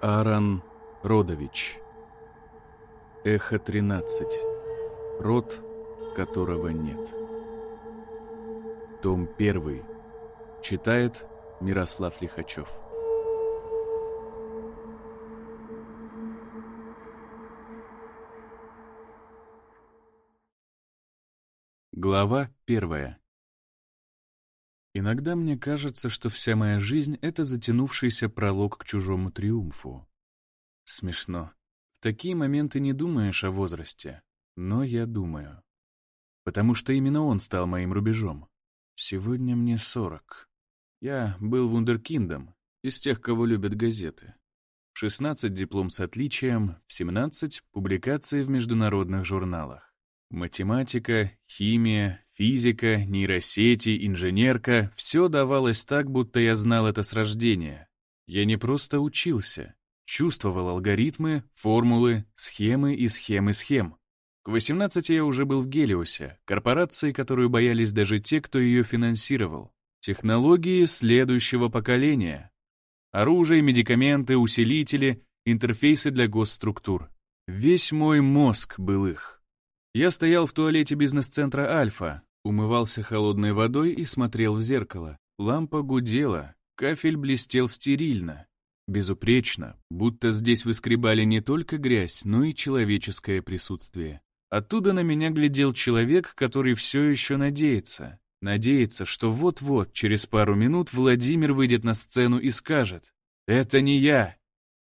Аарон Родович. Эхо 13. Род, которого нет. Том 1. Читает Мирослав Лихачев. Глава первая. Иногда мне кажется, что вся моя жизнь — это затянувшийся пролог к чужому триумфу. Смешно. В такие моменты не думаешь о возрасте, но я думаю. Потому что именно он стал моим рубежом. Сегодня мне сорок. Я был вундеркиндом, из тех, кого любят газеты. В 16 диплом с отличием, в 17 публикации в международных журналах. Математика, химия, Физика, нейросети, инженерка — все давалось так, будто я знал это с рождения. Я не просто учился, чувствовал алгоритмы, формулы, схемы и схемы схем. К 18 я уже был в Гелиосе, корпорации, которую боялись даже те, кто ее финансировал. Технологии следующего поколения. Оружие, медикаменты, усилители, интерфейсы для госструктур. Весь мой мозг был их. Я стоял в туалете бизнес-центра «Альфа», Умывался холодной водой и смотрел в зеркало. Лампа гудела, кафель блестел стерильно, безупречно, будто здесь выскребали не только грязь, но и человеческое присутствие. Оттуда на меня глядел человек, который все еще надеется. Надеется, что вот-вот, через пару минут, Владимир выйдет на сцену и скажет «Это не я,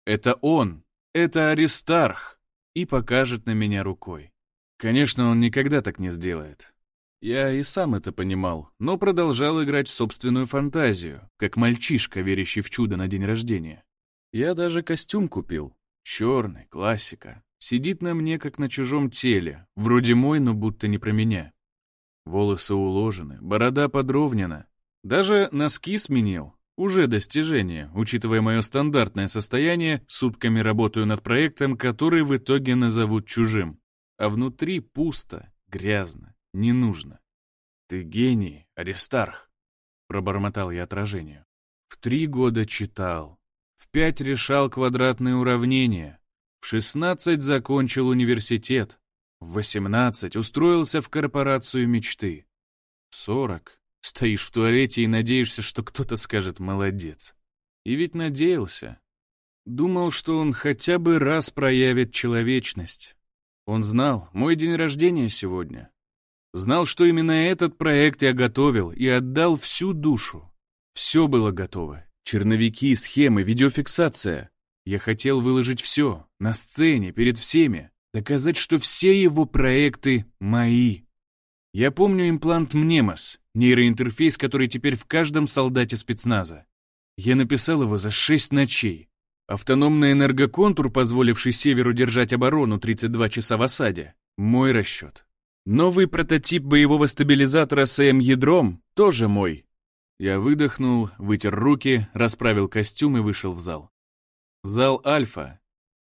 это он, это Аристарх» и покажет на меня рукой. Конечно, он никогда так не сделает. Я и сам это понимал, но продолжал играть в собственную фантазию, как мальчишка, верящий в чудо на день рождения. Я даже костюм купил. Черный, классика. Сидит на мне, как на чужом теле. Вроде мой, но будто не про меня. Волосы уложены, борода подровнена. Даже носки сменил. Уже достижение, учитывая мое стандартное состояние, сутками работаю над проектом, который в итоге назовут чужим. А внутри пусто, грязно, не нужно. Ты гений, Аристарх, пробормотал я отражению. В три года читал, в пять решал квадратные уравнения, в шестнадцать закончил университет, в восемнадцать устроился в корпорацию мечты. В сорок стоишь в туалете и надеешься, что кто-то скажет «молодец». И ведь надеялся. Думал, что он хотя бы раз проявит человечность. Он знал, мой день рождения сегодня. Знал, что именно этот проект я готовил и отдал всю душу. Все было готово. Черновики, схемы, видеофиксация. Я хотел выложить все, на сцене, перед всеми. Доказать, что все его проекты мои. Я помню имплант Мнемос, нейроинтерфейс, который теперь в каждом солдате спецназа. Я написал его за шесть ночей. Автономный энергоконтур, позволивший Северу держать оборону 32 часа в осаде. Мой расчет. Новый прототип боевого стабилизатора с ЭМ-ядром тоже мой. Я выдохнул, вытер руки, расправил костюм и вышел в зал. Зал Альфа.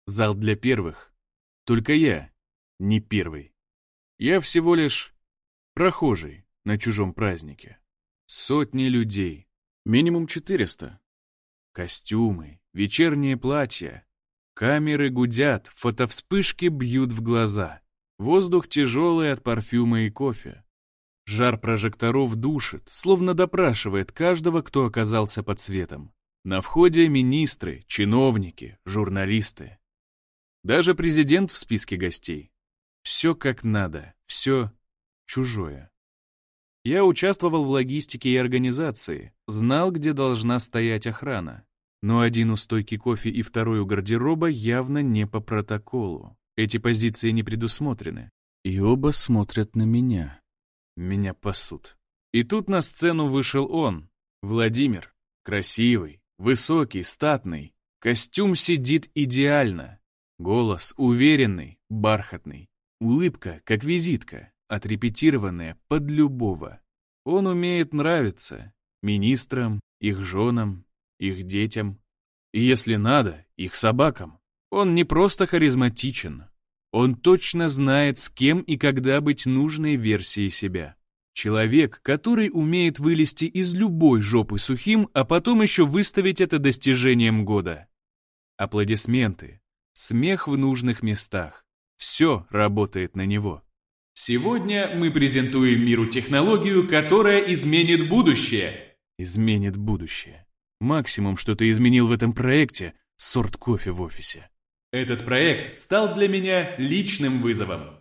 Зал для первых. Только я не первый. Я всего лишь прохожий на чужом празднике. Сотни людей. Минимум 400. Костюмы, вечерние платья. Камеры гудят, фотовспышки бьют в глаза. Воздух тяжелый от парфюма и кофе. Жар прожекторов душит, словно допрашивает каждого, кто оказался под светом. На входе министры, чиновники, журналисты. Даже президент в списке гостей. Все как надо, все чужое. Я участвовал в логистике и организации, знал, где должна стоять охрана. Но один у стойки кофе и второй у гардероба явно не по протоколу. Эти позиции не предусмотрены. И оба смотрят на меня. Меня пасут. И тут на сцену вышел он, Владимир. Красивый, высокий, статный. Костюм сидит идеально. Голос уверенный, бархатный. Улыбка, как визитка, отрепетированная под любого. Он умеет нравиться министрам, их женам, их детям. И если надо, их собакам. Он не просто харизматичен. Он точно знает, с кем и когда быть нужной версией себя. Человек, который умеет вылезти из любой жопы сухим, а потом еще выставить это достижением года. аплодисменты, смех в нужных местах. Все работает на него. Сегодня мы презентуем миру технологию, которая изменит будущее. Изменит будущее. Максимум, что ты изменил в этом проекте – сорт кофе в офисе. Этот проект стал для меня личным вызовом.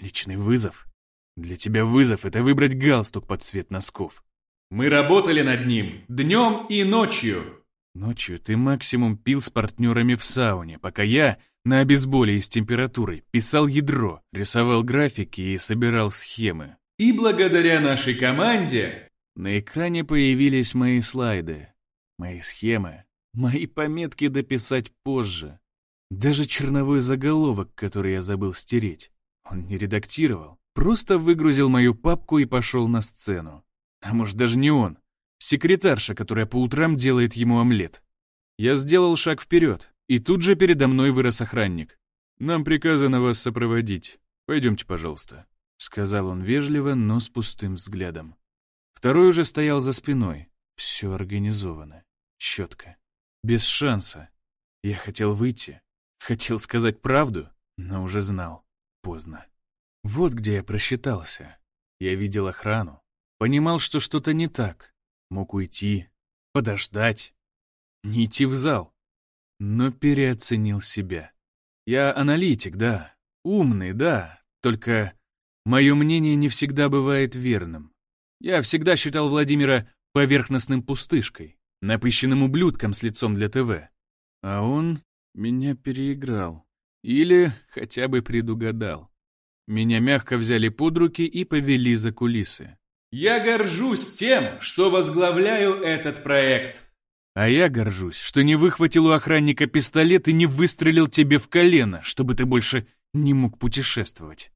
Личный вызов? Для тебя вызов – это выбрать галстук под цвет носков. Мы работали над ним днем и ночью. Ночью ты максимум пил с партнерами в сауне, пока я на обезболии с температурой писал ядро, рисовал графики и собирал схемы. И благодаря нашей команде... На экране появились мои слайды, мои схемы, мои пометки дописать позже. Даже черновой заголовок, который я забыл стереть. Он не редактировал, просто выгрузил мою папку и пошел на сцену. А может, даже не он. Секретарша, которая по утрам делает ему омлет. Я сделал шаг вперед, и тут же передо мной вырос охранник. «Нам приказано вас сопроводить. Пойдемте, пожалуйста», — сказал он вежливо, но с пустым взглядом. Второй уже стоял за спиной. Все организовано. Четко. Без шанса. Я хотел выйти. Хотел сказать правду, но уже знал. Поздно. Вот где я просчитался. Я видел охрану. Понимал, что что-то не так. Мог уйти. Подождать. Не идти в зал. Но переоценил себя. Я аналитик, да. Умный, да. Только мое мнение не всегда бывает верным. Я всегда считал Владимира поверхностным пустышкой напыщенным ублюдком с лицом для ТВ. А он меня переиграл. Или хотя бы предугадал. Меня мягко взяли под руки и повели за кулисы. «Я горжусь тем, что возглавляю этот проект!» «А я горжусь, что не выхватил у охранника пистолет и не выстрелил тебе в колено, чтобы ты больше не мог путешествовать».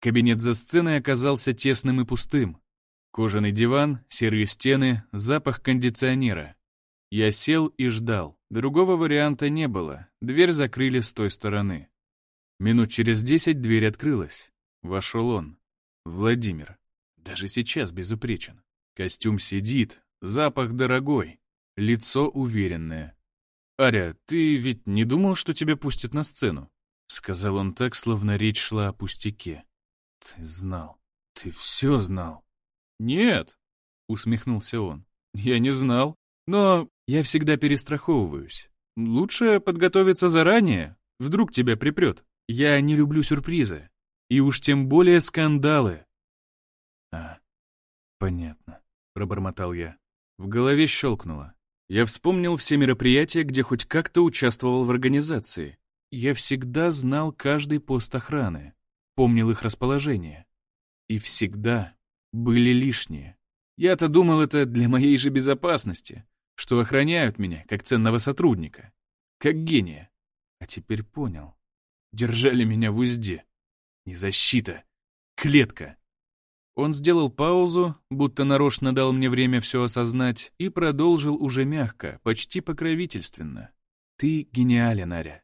Кабинет за сценой оказался тесным и пустым. Кожаный диван, серые стены, запах кондиционера. Я сел и ждал. Другого варианта не было. Дверь закрыли с той стороны. Минут через десять дверь открылась. Вошел он. Владимир. Даже сейчас безупречен. Костюм сидит, запах дорогой, лицо уверенное. «Аря, ты ведь не думал, что тебя пустят на сцену?» Сказал он так, словно речь шла о пустяке. «Ты знал. Ты все знал». «Нет», — усмехнулся он, — «я не знал. Но я всегда перестраховываюсь. Лучше подготовиться заранее, вдруг тебя припрет. Я не люблю сюрпризы. И уж тем более скандалы». «А, понятно», — пробормотал я. В голове щелкнуло. Я вспомнил все мероприятия, где хоть как-то участвовал в организации. Я всегда знал каждый пост охраны, помнил их расположение. И всегда были лишние. Я-то думал, это для моей же безопасности, что охраняют меня, как ценного сотрудника, как гения. А теперь понял. Держали меня в узде. Не защита, клетка. Он сделал паузу, будто нарочно дал мне время все осознать, и продолжил уже мягко, почти покровительственно. «Ты гениален, Аря.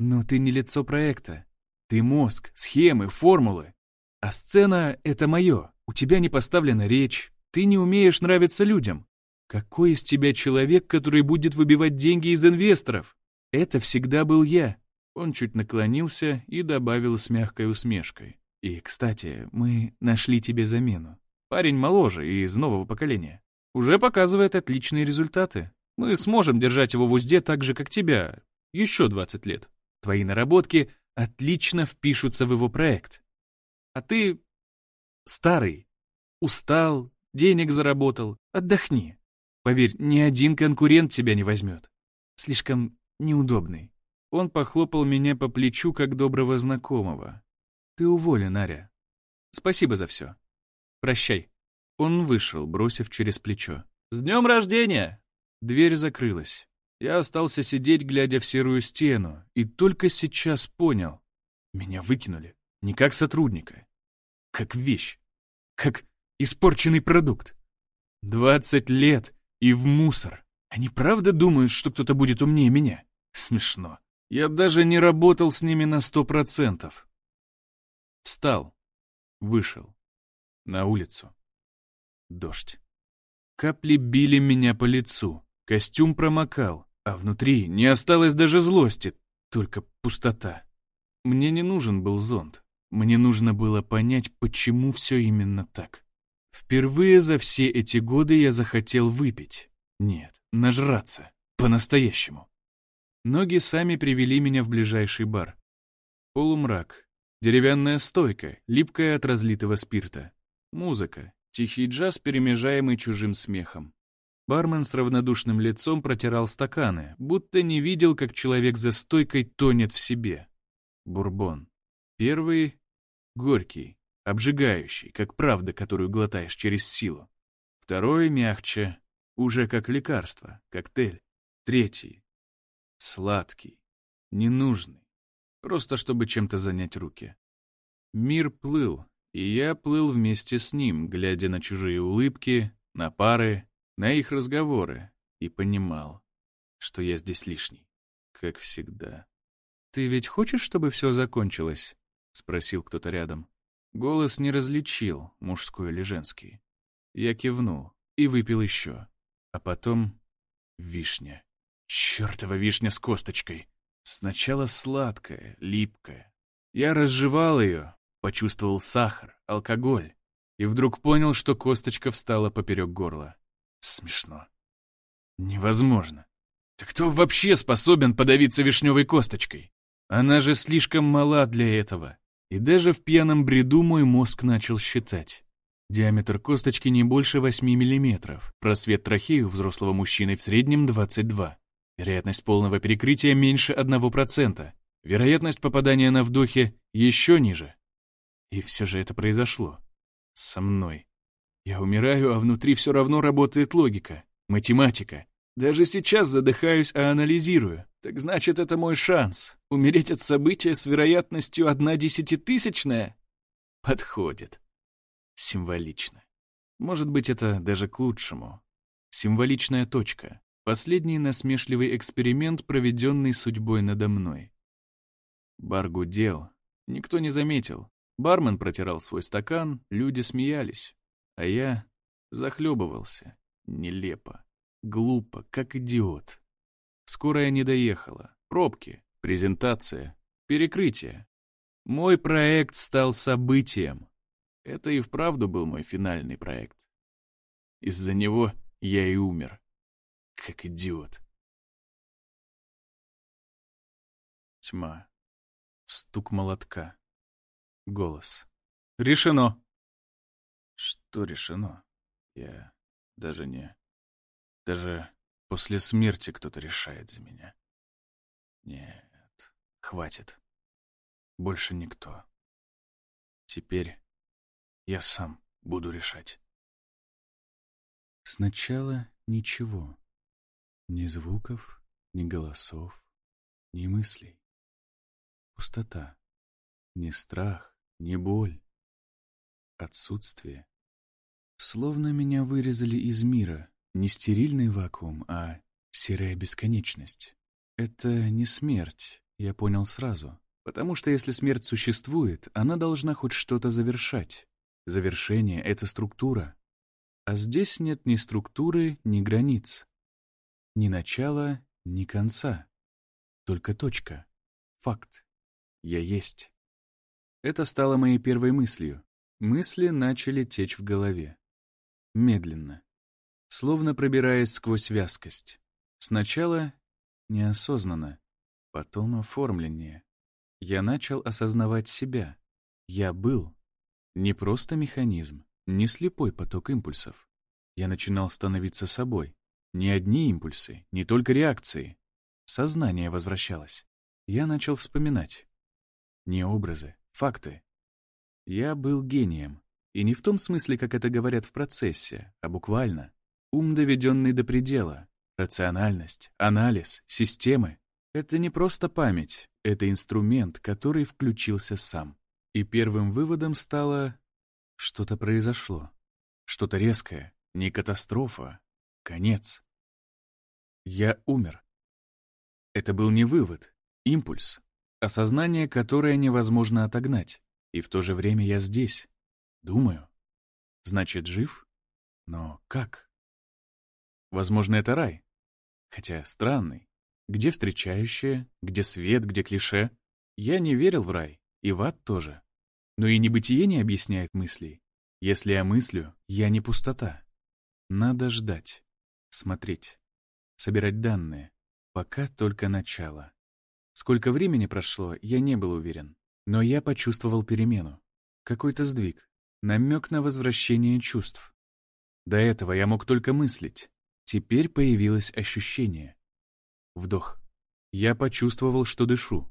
Но ты не лицо проекта. Ты мозг, схемы, формулы. А сцена — это мое. У тебя не поставлена речь, ты не умеешь нравиться людям. Какой из тебя человек, который будет выбивать деньги из инвесторов? Это всегда был я. Он чуть наклонился и добавил с мягкой усмешкой. И, кстати, мы нашли тебе замену. Парень моложе и из нового поколения. Уже показывает отличные результаты. Мы сможем держать его в узде так же, как тебя. Еще 20 лет. Твои наработки отлично впишутся в его проект. А ты Старый. Устал, денег заработал. Отдохни. Поверь, ни один конкурент тебя не возьмет. Слишком неудобный. Он похлопал меня по плечу, как доброго знакомого. Ты уволен, Аря. Спасибо за все. Прощай. Он вышел, бросив через плечо. «С днем рождения!» Дверь закрылась. Я остался сидеть, глядя в серую стену, и только сейчас понял. Меня выкинули. Не как сотрудника. Как вещь как испорченный продукт. Двадцать лет и в мусор. Они правда думают, что кто-то будет умнее меня? Смешно. Я даже не работал с ними на сто процентов. Встал. Вышел. На улицу. Дождь. Капли били меня по лицу. Костюм промокал. А внутри не осталось даже злости, только пустота. Мне не нужен был зонт. Мне нужно было понять, почему все именно так. Впервые за все эти годы я захотел выпить. Нет, нажраться. По-настоящему. Ноги сами привели меня в ближайший бар. Полумрак. Деревянная стойка, липкая от разлитого спирта. Музыка. Тихий джаз, перемежаемый чужим смехом. Бармен с равнодушным лицом протирал стаканы, будто не видел, как человек за стойкой тонет в себе. Бурбон. Первый — горький, обжигающий, как правда, которую глотаешь через силу. Второй — мягче, уже как лекарство, коктейль. Третий — сладкий, ненужный, просто чтобы чем-то занять руки. Мир плыл, и я плыл вместе с ним, глядя на чужие улыбки, на пары, на их разговоры, и понимал, что я здесь лишний, как всегда. «Ты ведь хочешь, чтобы все закончилось?» — спросил кто-то рядом. Голос не различил, мужской или женский. Я кивнул и выпил еще. А потом вишня. Чёртова вишня с косточкой. Сначала сладкая, липкая. Я разжевал ее, почувствовал сахар, алкоголь. И вдруг понял, что косточка встала поперек горла. Смешно. Невозможно. Да кто вообще способен подавиться вишневой косточкой? Она же слишком мала для этого. И даже в пьяном бреду мой мозг начал считать. Диаметр косточки не больше 8 мм, просвет трахеи у взрослого мужчины в среднем 22. Вероятность полного перекрытия меньше 1%. Вероятность попадания на вдохе еще ниже. И все же это произошло. Со мной. Я умираю, а внутри все равно работает логика, математика. Даже сейчас задыхаюсь, а анализирую. Так значит, это мой шанс. Умереть от события с вероятностью одна десятитысячная? Подходит. Символично. Может быть, это даже к лучшему. Символичная точка. Последний насмешливый эксперимент, проведенный судьбой надо мной. Бар гудел. Никто не заметил. Бармен протирал свой стакан, люди смеялись. А я захлебывался. Нелепо. Глупо, как идиот. Скорая не доехала. Пробки, презентация, перекрытие. Мой проект стал событием. Это и вправду был мой финальный проект. Из-за него я и умер. Как идиот. Тьма. Стук молотка. Голос. Решено. Что решено? Я даже не... Даже после смерти кто-то решает за меня. Нет, хватит. Больше никто. Теперь я сам буду решать. Сначала ничего. Ни звуков, ни голосов, ни мыслей. Пустота. Ни страх, ни боль. Отсутствие. Словно меня вырезали из мира, не стерильный вакуум, а серая бесконечность. Это не смерть, я понял сразу. Потому что если смерть существует, она должна хоть что-то завершать. Завершение — это структура. А здесь нет ни структуры, ни границ. Ни начала, ни конца. Только точка. Факт. Я есть. Это стало моей первой мыслью. Мысли начали течь в голове. Медленно словно пробираясь сквозь вязкость. Сначала неосознанно, потом оформление. Я начал осознавать себя. Я был не просто механизм, не слепой поток импульсов. Я начинал становиться собой. Не одни импульсы, не только реакции. Сознание возвращалось. Я начал вспоминать. Не образы, факты. Я был гением. И не в том смысле, как это говорят в процессе, а буквально. Ум, доведенный до предела, рациональность, анализ, системы — это не просто память, это инструмент, который включился сам. И первым выводом стало что-то произошло. Что-то резкое, не катастрофа, конец. Я умер. Это был не вывод, импульс, осознание, которое невозможно отогнать. И в то же время я здесь, думаю. Значит, жив? Но как? Возможно, это рай. Хотя странный, Где встречающее, где свет, где клише. Я не верил в рай, и в ад тоже. Но и небытие не объясняет мыслей. Если я мыслю, я не пустота. Надо ждать, смотреть, собирать данные. Пока только начало. Сколько времени прошло, я не был уверен. Но я почувствовал перемену. Какой-то сдвиг. Намек на возвращение чувств. До этого я мог только мыслить. Теперь появилось ощущение. Вдох. Я почувствовал, что дышу.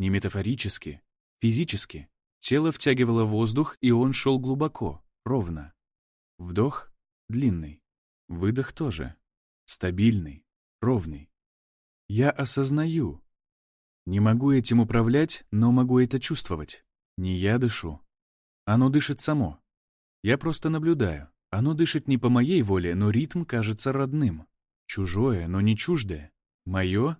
Не метафорически, физически. Тело втягивало воздух, и он шел глубоко, ровно. Вдох длинный. Выдох тоже. Стабильный, ровный. Я осознаю. Не могу этим управлять, но могу это чувствовать. Не я дышу. Оно дышит само. Я просто наблюдаю. Оно дышит не по моей воле, но ритм кажется родным. Чужое, но не чуждое. Мое,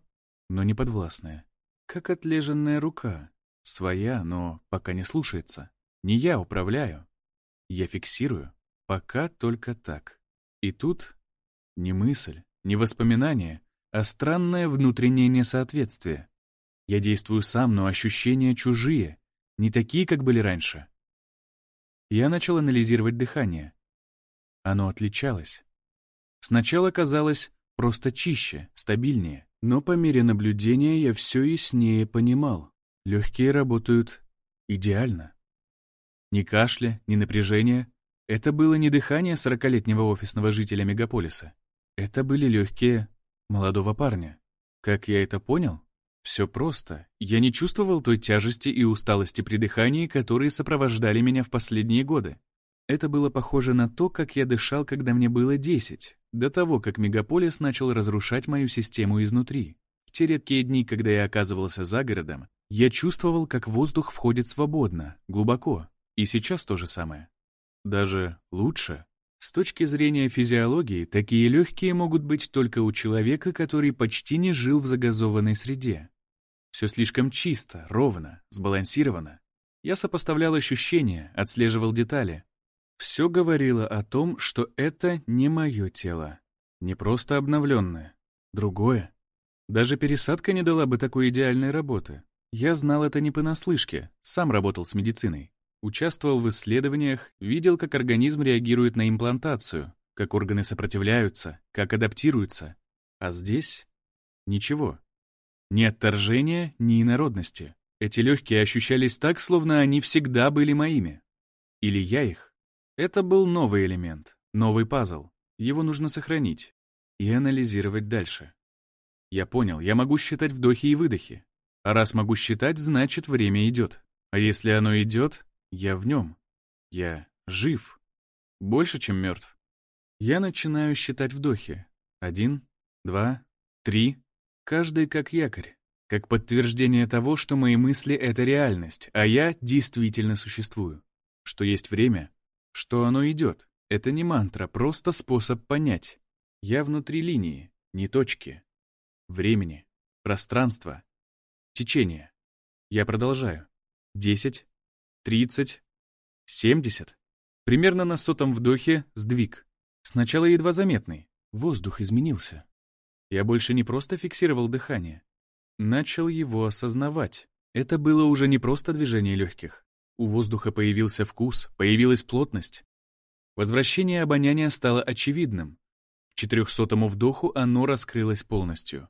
но не подвластное. Как отлеженная рука. Своя, но пока не слушается. Не я управляю. Я фиксирую. Пока только так. И тут не мысль, не воспоминание, а странное внутреннее несоответствие. Я действую сам, но ощущения чужие, не такие, как были раньше. Я начал анализировать дыхание. Оно отличалось. Сначала казалось просто чище, стабильнее, но по мере наблюдения я все яснее понимал. Легкие работают идеально. Ни кашля, ни напряжения. Это было не дыхание сорокалетнего офисного жителя мегаполиса. Это были легкие молодого парня. Как я это понял? Все просто. Я не чувствовал той тяжести и усталости при дыхании, которые сопровождали меня в последние годы. Это было похоже на то, как я дышал, когда мне было 10, до того, как мегаполис начал разрушать мою систему изнутри. В те редкие дни, когда я оказывался за городом, я чувствовал, как воздух входит свободно, глубоко. И сейчас то же самое. Даже лучше. С точки зрения физиологии, такие легкие могут быть только у человека, который почти не жил в загазованной среде. Все слишком чисто, ровно, сбалансировано. Я сопоставлял ощущения, отслеживал детали. Все говорило о том, что это не мое тело. Не просто обновленное. Другое. Даже пересадка не дала бы такой идеальной работы. Я знал это не понаслышке, сам работал с медициной. Участвовал в исследованиях, видел, как организм реагирует на имплантацию, как органы сопротивляются, как адаптируются. А здесь — ничего. Ни отторжения, ни инородности. Эти легкие ощущались так, словно они всегда были моими. Или я их. Это был новый элемент, новый пазл. Его нужно сохранить и анализировать дальше. Я понял, я могу считать вдохи и выдохи. А раз могу считать, значит, время идет. А если оно идет, я в нем. Я жив. Больше, чем мертв. Я начинаю считать вдохи. Один, два, три. Каждый как якорь. Как подтверждение того, что мои мысли — это реальность, а я действительно существую. Что есть время, что оно идет. Это не мантра, просто способ понять. Я внутри линии, не точки. Времени, пространства, течения. Я продолжаю. Десять, Тридцать, семьдесят. Примерно на сотом вдохе сдвиг. Сначала едва заметный. Воздух изменился. Я больше не просто фиксировал дыхание. Начал его осознавать. Это было уже не просто движение легких. У воздуха появился вкус, появилась плотность. Возвращение обоняния стало очевидным. К четырехсотому вдоху оно раскрылось полностью.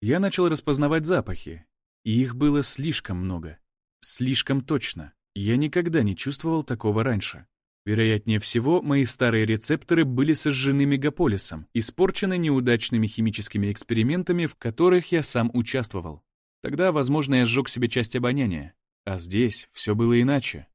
Я начал распознавать запахи, и их было слишком много. Слишком точно. Я никогда не чувствовал такого раньше. Вероятнее всего, мои старые рецепторы были сожжены мегаполисом, испорчены неудачными химическими экспериментами, в которых я сам участвовал. Тогда, возможно, я сжег себе часть обоняния. А здесь все было иначе.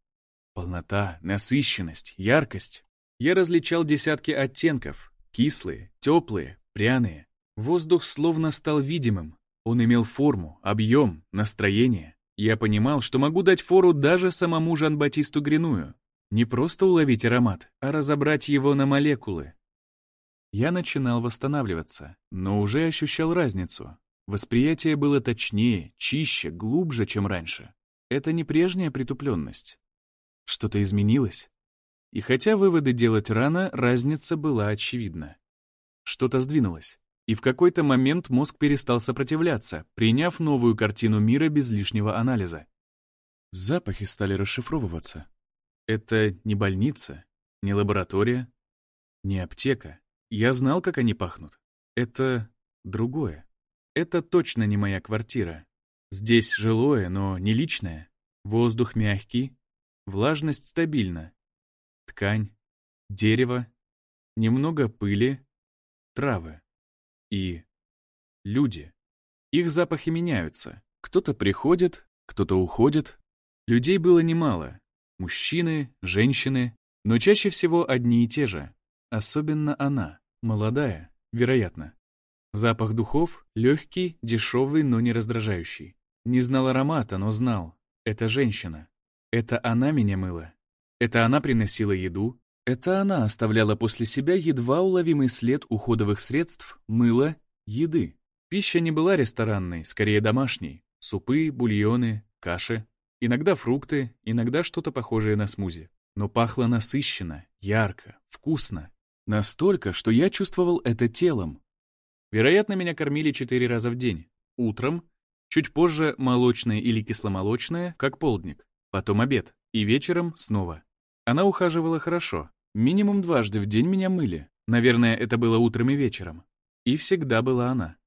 Полнота, насыщенность, яркость. Я различал десятки оттенков. Кислые, теплые, пряные. Воздух словно стал видимым. Он имел форму, объем, настроение. Я понимал, что могу дать фору даже самому Жан-Батисту Гриную. Не просто уловить аромат, а разобрать его на молекулы. Я начинал восстанавливаться, но уже ощущал разницу. Восприятие было точнее, чище, глубже, чем раньше. Это не прежняя притупленность. Что-то изменилось. И хотя выводы делать рано, разница была очевидна. Что-то сдвинулось. И в какой-то момент мозг перестал сопротивляться, приняв новую картину мира без лишнего анализа. Запахи стали расшифровываться. Это не больница, не лаборатория, не аптека. Я знал, как они пахнут. Это другое. Это точно не моя квартира. Здесь жилое, но не личное. Воздух мягкий, влажность стабильна. Ткань, дерево, немного пыли, травы. И люди. Их запахи меняются. Кто-то приходит, кто-то уходит. Людей было немало. Мужчины, женщины, но чаще всего одни и те же. Особенно она, молодая, вероятно. Запах духов легкий, дешевый, но не раздражающий. Не знал аромата, но знал. Это женщина. Это она меня мыла. Это она приносила еду. Это она оставляла после себя едва уловимый след уходовых средств, мыла, еды. Пища не была ресторанной, скорее домашней. Супы, бульоны, каши. Иногда фрукты, иногда что-то похожее на смузи. Но пахло насыщенно, ярко, вкусно. Настолько, что я чувствовал это телом. Вероятно, меня кормили четыре раза в день. Утром, чуть позже молочное или кисломолочное, как полдник. Потом обед. И вечером снова. Она ухаживала хорошо. Минимум дважды в день меня мыли. Наверное, это было утром и вечером. И всегда была она.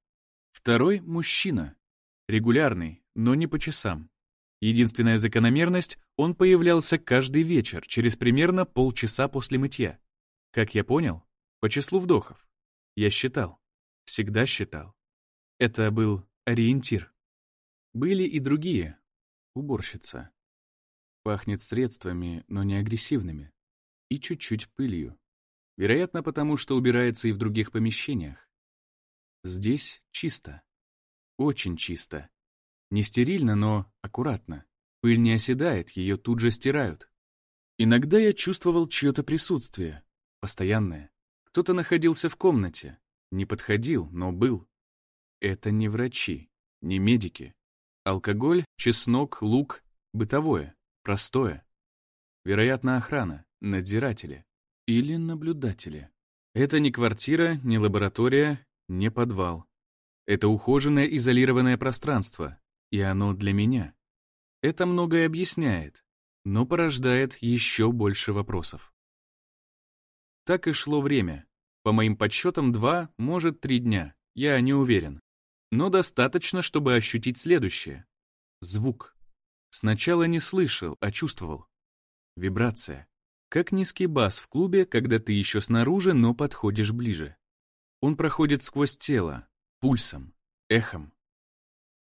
Второй — мужчина. Регулярный, но не по часам. Единственная закономерность — он появлялся каждый вечер, через примерно полчаса после мытья. Как я понял, по числу вдохов. Я считал. Всегда считал. Это был ориентир. Были и другие. Уборщица. Пахнет средствами, но не агрессивными. И чуть-чуть пылью. Вероятно, потому что убирается и в других помещениях. Здесь чисто. Очень чисто. Не стерильно, но аккуратно. Пыль не оседает, ее тут же стирают. Иногда я чувствовал чье-то присутствие, постоянное. Кто-то находился в комнате. Не подходил, но был. Это не врачи, не медики. Алкоголь, чеснок, лук — бытовое, простое. Вероятно, охрана, надзиратели или наблюдатели. Это не квартира, не лаборатория, не подвал. Это ухоженное изолированное пространство, и оно для меня. Это многое объясняет, но порождает еще больше вопросов. Так и шло время. По моим подсчетам, два, может, три дня. Я не уверен. Но достаточно, чтобы ощутить следующее. Звук. Сначала не слышал, а чувствовал. Вибрация. Как низкий бас в клубе, когда ты еще снаружи, но подходишь ближе. Он проходит сквозь тело, пульсом, эхом,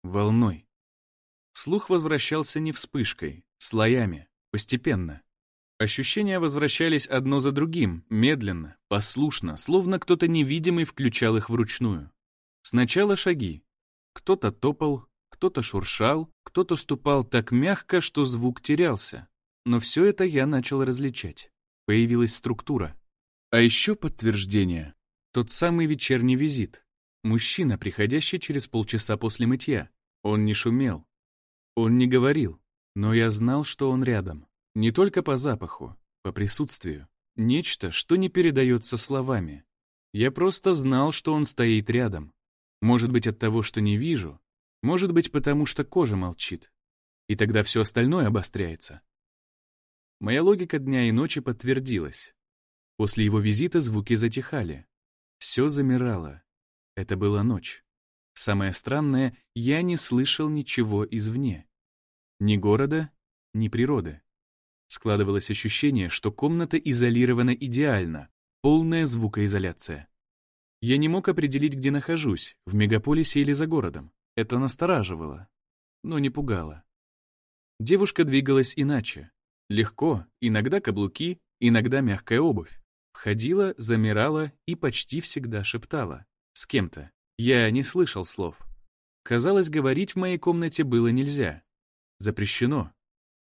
волной. Слух возвращался не вспышкой, слоями, постепенно. Ощущения возвращались одно за другим, медленно, послушно, словно кто-то невидимый включал их вручную. Сначала шаги. Кто-то топал, кто-то шуршал, кто-то ступал так мягко, что звук терялся. Но все это я начал различать. Появилась структура. А еще подтверждение. Тот самый вечерний визит. Мужчина, приходящий через полчаса после мытья. Он не шумел, он не говорил, но я знал, что он рядом. Не только по запаху, по присутствию. Нечто, что не передается словами. Я просто знал, что он стоит рядом. Может быть, от того, что не вижу. Может быть, потому что кожа молчит. И тогда все остальное обостряется. Моя логика дня и ночи подтвердилась. После его визита звуки затихали. Все замирало. Это была ночь. Самое странное, я не слышал ничего извне. Ни города, ни природы. Складывалось ощущение, что комната изолирована идеально, полная звукоизоляция. Я не мог определить, где нахожусь, в мегаполисе или за городом. Это настораживало, но не пугало. Девушка двигалась иначе. Легко, иногда каблуки, иногда мягкая обувь. Входила, замирала и почти всегда шептала. С кем-то. Я не слышал слов. Казалось, говорить в моей комнате было нельзя запрещено.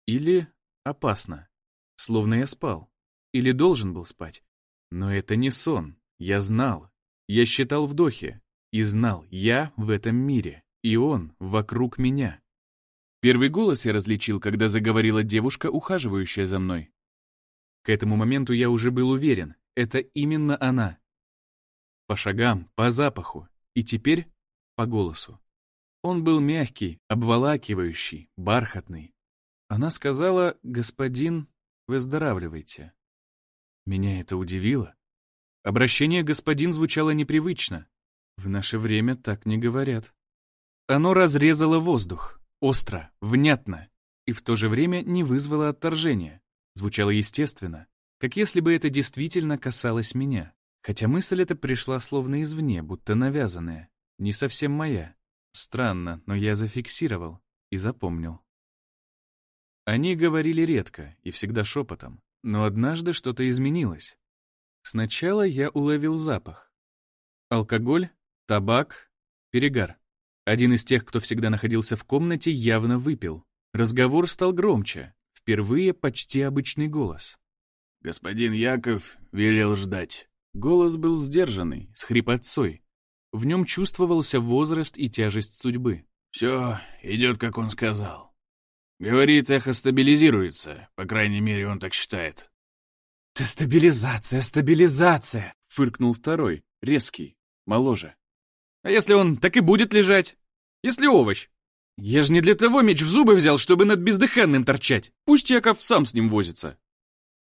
Или опасно. Словно я спал. Или должен был спать. Но это не сон. Я знал. Я считал вдохи. И знал, я в этом мире. И он вокруг меня. Первый голос я различил, когда заговорила девушка, ухаживающая за мной. К этому моменту я уже был уверен, это именно она. По шагам, по запаху, И теперь по голосу. Он был мягкий, обволакивающий, бархатный. Она сказала, «Господин, выздоравливайте». Меня это удивило. Обращение «господин» звучало непривычно. В наше время так не говорят. Оно разрезало воздух, остро, внятно, и в то же время не вызвало отторжения. Звучало естественно, как если бы это действительно касалось меня. Хотя мысль эта пришла словно извне, будто навязанная. Не совсем моя. Странно, но я зафиксировал и запомнил. Они говорили редко и всегда шепотом, но однажды что-то изменилось. Сначала я уловил запах. Алкоголь, табак, перегар. Один из тех, кто всегда находился в комнате, явно выпил. Разговор стал громче. Впервые почти обычный голос. «Господин Яков велел ждать». Голос был сдержанный, с хрипотцой. В нем чувствовался возраст и тяжесть судьбы. «Все идет, как он сказал. Говорит, эхо стабилизируется, по крайней мере, он так считает». «Да стабилизация, стабилизация!» — фыркнул второй, резкий, моложе. «А если он так и будет лежать? Если овощ? Я же не для того меч в зубы взял, чтобы над бездыханным торчать. Пусть Яков сам с ним возится».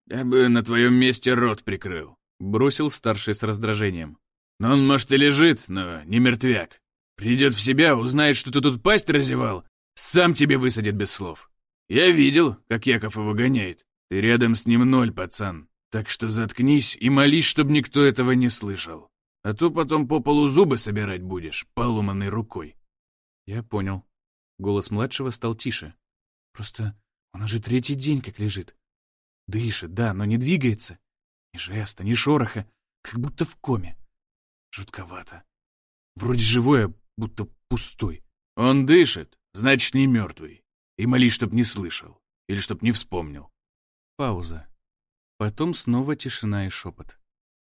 «Я бы на твоем месте рот прикрыл», — бросил старший с раздражением. Но он, может, и лежит, но не мертвяк. Придет в себя, узнает, что ты тут пасть разевал, сам тебе высадит без слов. Я видел, как Яков его гоняет. Ты рядом с ним ноль, пацан. Так что заткнись и молись, чтобы никто этого не слышал. А то потом по полу зубы собирать будешь, поломанной рукой. Я понял. Голос младшего стал тише. Просто он уже третий день как лежит. Дышит, да, но не двигается. Ни жеста, ни шороха, как будто в коме. Жутковато. Вроде живой, а будто пустой. Он дышит, значит, не мертвый. И молись, чтоб не слышал. Или чтоб не вспомнил. Пауза. Потом снова тишина и шепот.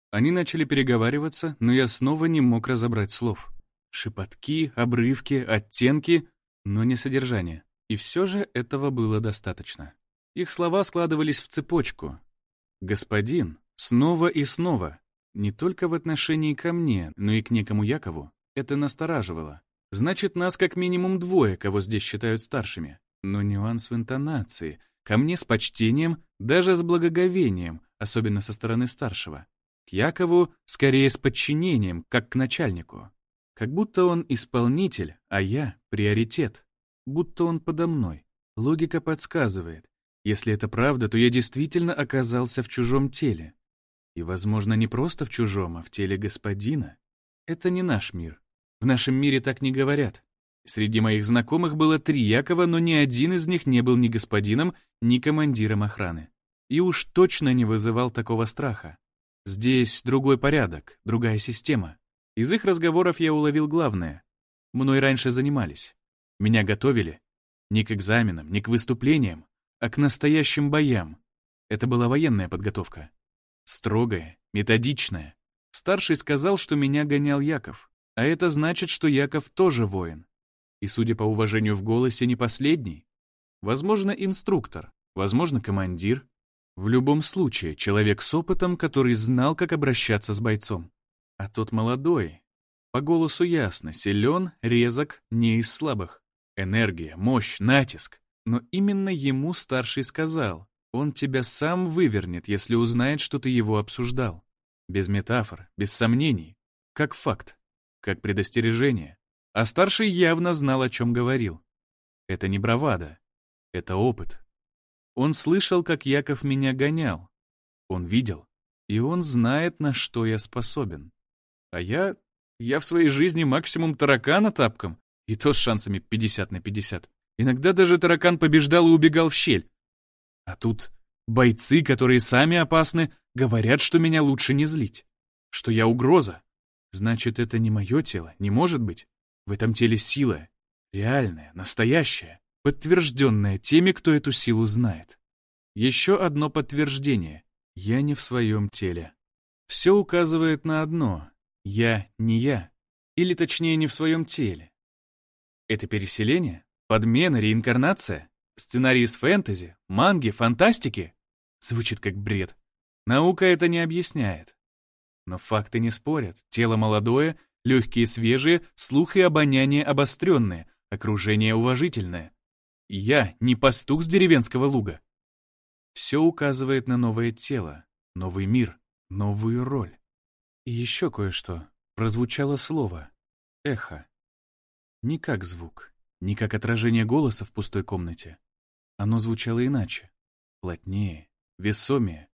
Они начали переговариваться, но я снова не мог разобрать слов. Шепотки, обрывки, оттенки, но не содержание. И все же этого было достаточно. Их слова складывались в цепочку. «Господин» снова и снова, не только в отношении ко мне, но и к некому Якову. Это настораживало. Значит, нас как минимум двое, кого здесь считают старшими. Но нюанс в интонации. Ко мне с почтением, даже с благоговением, особенно со стороны старшего. К Якову скорее с подчинением, как к начальнику. Как будто он исполнитель, а я — приоритет. Будто он подо мной. Логика подсказывает. Если это правда, то я действительно оказался в чужом теле. И, возможно, не просто в чужом, а в теле господина. Это не наш мир. В нашем мире так не говорят. Среди моих знакомых было три Якова, но ни один из них не был ни господином, ни командиром охраны. И уж точно не вызывал такого страха. Здесь другой порядок, другая система. Из их разговоров я уловил главное. Мной раньше занимались. Меня готовили. Не к экзаменам, не к выступлениям, а к настоящим боям. Это была военная подготовка. Строгая, методичная. Старший сказал, что меня гонял Яков, а это значит, что Яков тоже воин. И, судя по уважению в голосе, не последний. Возможно, инструктор, возможно, командир. В любом случае, человек с опытом, который знал, как обращаться с бойцом. А тот молодой. По голосу ясно, силен, резок, не из слабых. Энергия, мощь, натиск. Но именно ему старший сказал, он тебя сам вывернет, если узнает, что ты его обсуждал. Без метафор, без сомнений. Как факт, как предостережение. А старший явно знал, о чем говорил. Это не бравада, это опыт. Он слышал, как Яков меня гонял. Он видел, и он знает, на что я способен. А я... я в своей жизни максимум таракана тапком, и то с шансами 50 на 50. Иногда даже таракан побеждал и убегал в щель, а тут бойцы, которые сами опасны, говорят, что меня лучше не злить, что я угроза. Значит, это не мое тело, не может быть. В этом теле сила, реальная, настоящая, подтвержденная теми, кто эту силу знает. Еще одно подтверждение. Я не в своем теле. Все указывает на одно. Я не я. Или точнее, не в своем теле. Это переселение? Подмена, реинкарнация? Сценарии из фэнтези, манги, фантастики? Звучит как бред. Наука это не объясняет. Но факты не спорят. Тело молодое, легкие свежие, слух и обоняние обостренные, окружение уважительное. Я не пастух с деревенского луга. Все указывает на новое тело, новый мир, новую роль. И еще кое-что. Прозвучало слово. Эхо. Не как звук, не как отражение голоса в пустой комнате. Оно звучало иначе. Плотнее, весомее.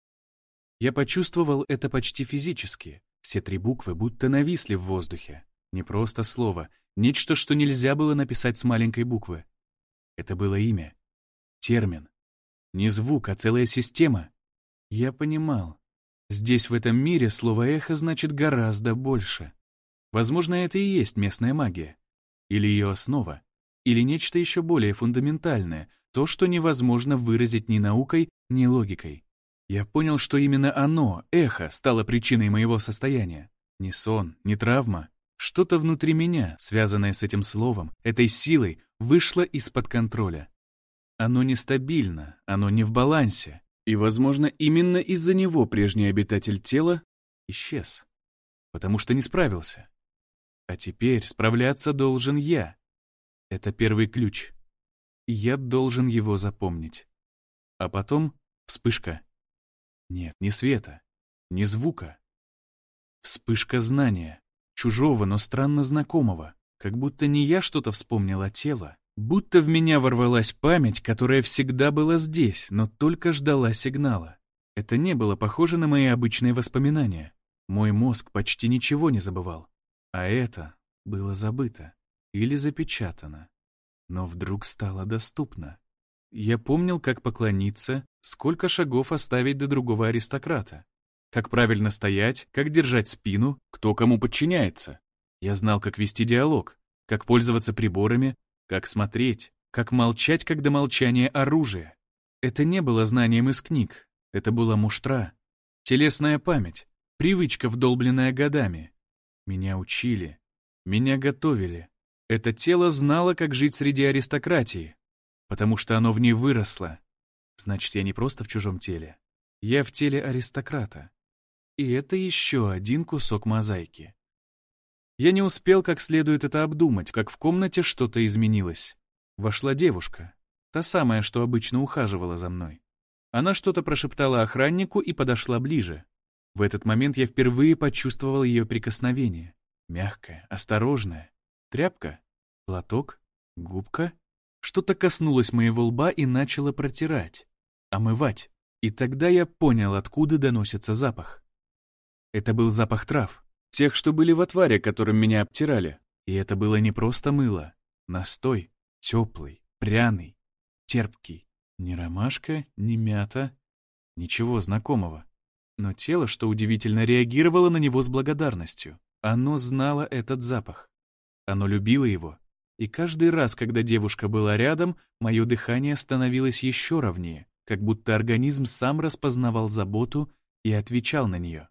Я почувствовал это почти физически. Все три буквы будто нависли в воздухе. Не просто слово, нечто, что нельзя было написать с маленькой буквы. Это было имя, термин. Не звук, а целая система. Я понимал. Здесь, в этом мире, слово «эхо» значит гораздо больше. Возможно, это и есть местная магия. Или ее основа. Или нечто еще более фундаментальное, то, что невозможно выразить ни наукой, ни логикой. Я понял, что именно оно, эхо, стало причиной моего состояния. Не сон, не травма. Что-то внутри меня, связанное с этим словом, этой силой, вышло из-под контроля. Оно нестабильно, оно не в балансе. И, возможно, именно из-за него прежний обитатель тела исчез. Потому что не справился. А теперь справляться должен я. Это первый ключ. Я должен его запомнить. А потом вспышка. Нет, не света, не звука. Вспышка знания, чужого, но странно знакомого. Как будто не я что-то вспомнил, а тело. Будто в меня ворвалась память, которая всегда была здесь, но только ждала сигнала. Это не было похоже на мои обычные воспоминания. Мой мозг почти ничего не забывал. А это было забыто или запечатано. Но вдруг стало доступно. Я помнил, как поклониться, сколько шагов оставить до другого аристократа, как правильно стоять, как держать спину, кто кому подчиняется. Я знал, как вести диалог, как пользоваться приборами, как смотреть, как молчать, когда молчание — оружие. Это не было знанием из книг, это была муштра, телесная память, привычка, вдолбленная годами. Меня учили, меня готовили. Это тело знало, как жить среди аристократии, потому что оно в ней выросло. Значит, я не просто в чужом теле. Я в теле аристократа. И это еще один кусок мозаики. Я не успел как следует это обдумать, как в комнате что-то изменилось. Вошла девушка, та самая, что обычно ухаживала за мной. Она что-то прошептала охраннику и подошла ближе. В этот момент я впервые почувствовал ее прикосновение. Мягкое, осторожное. Тряпка, платок, губка. Что-то коснулось моего лба и начало протирать, омывать. И тогда я понял, откуда доносится запах. Это был запах трав. Тех, что были в отваре, которым меня обтирали. И это было не просто мыло. Настой. Теплый, пряный, терпкий. Ни ромашка, ни мята. Ничего знакомого. Но тело, что удивительно, реагировало на него с благодарностью. Оно знало этот запах. Оно любило его. И каждый раз, когда девушка была рядом, мое дыхание становилось еще ровнее, как будто организм сам распознавал заботу и отвечал на нее.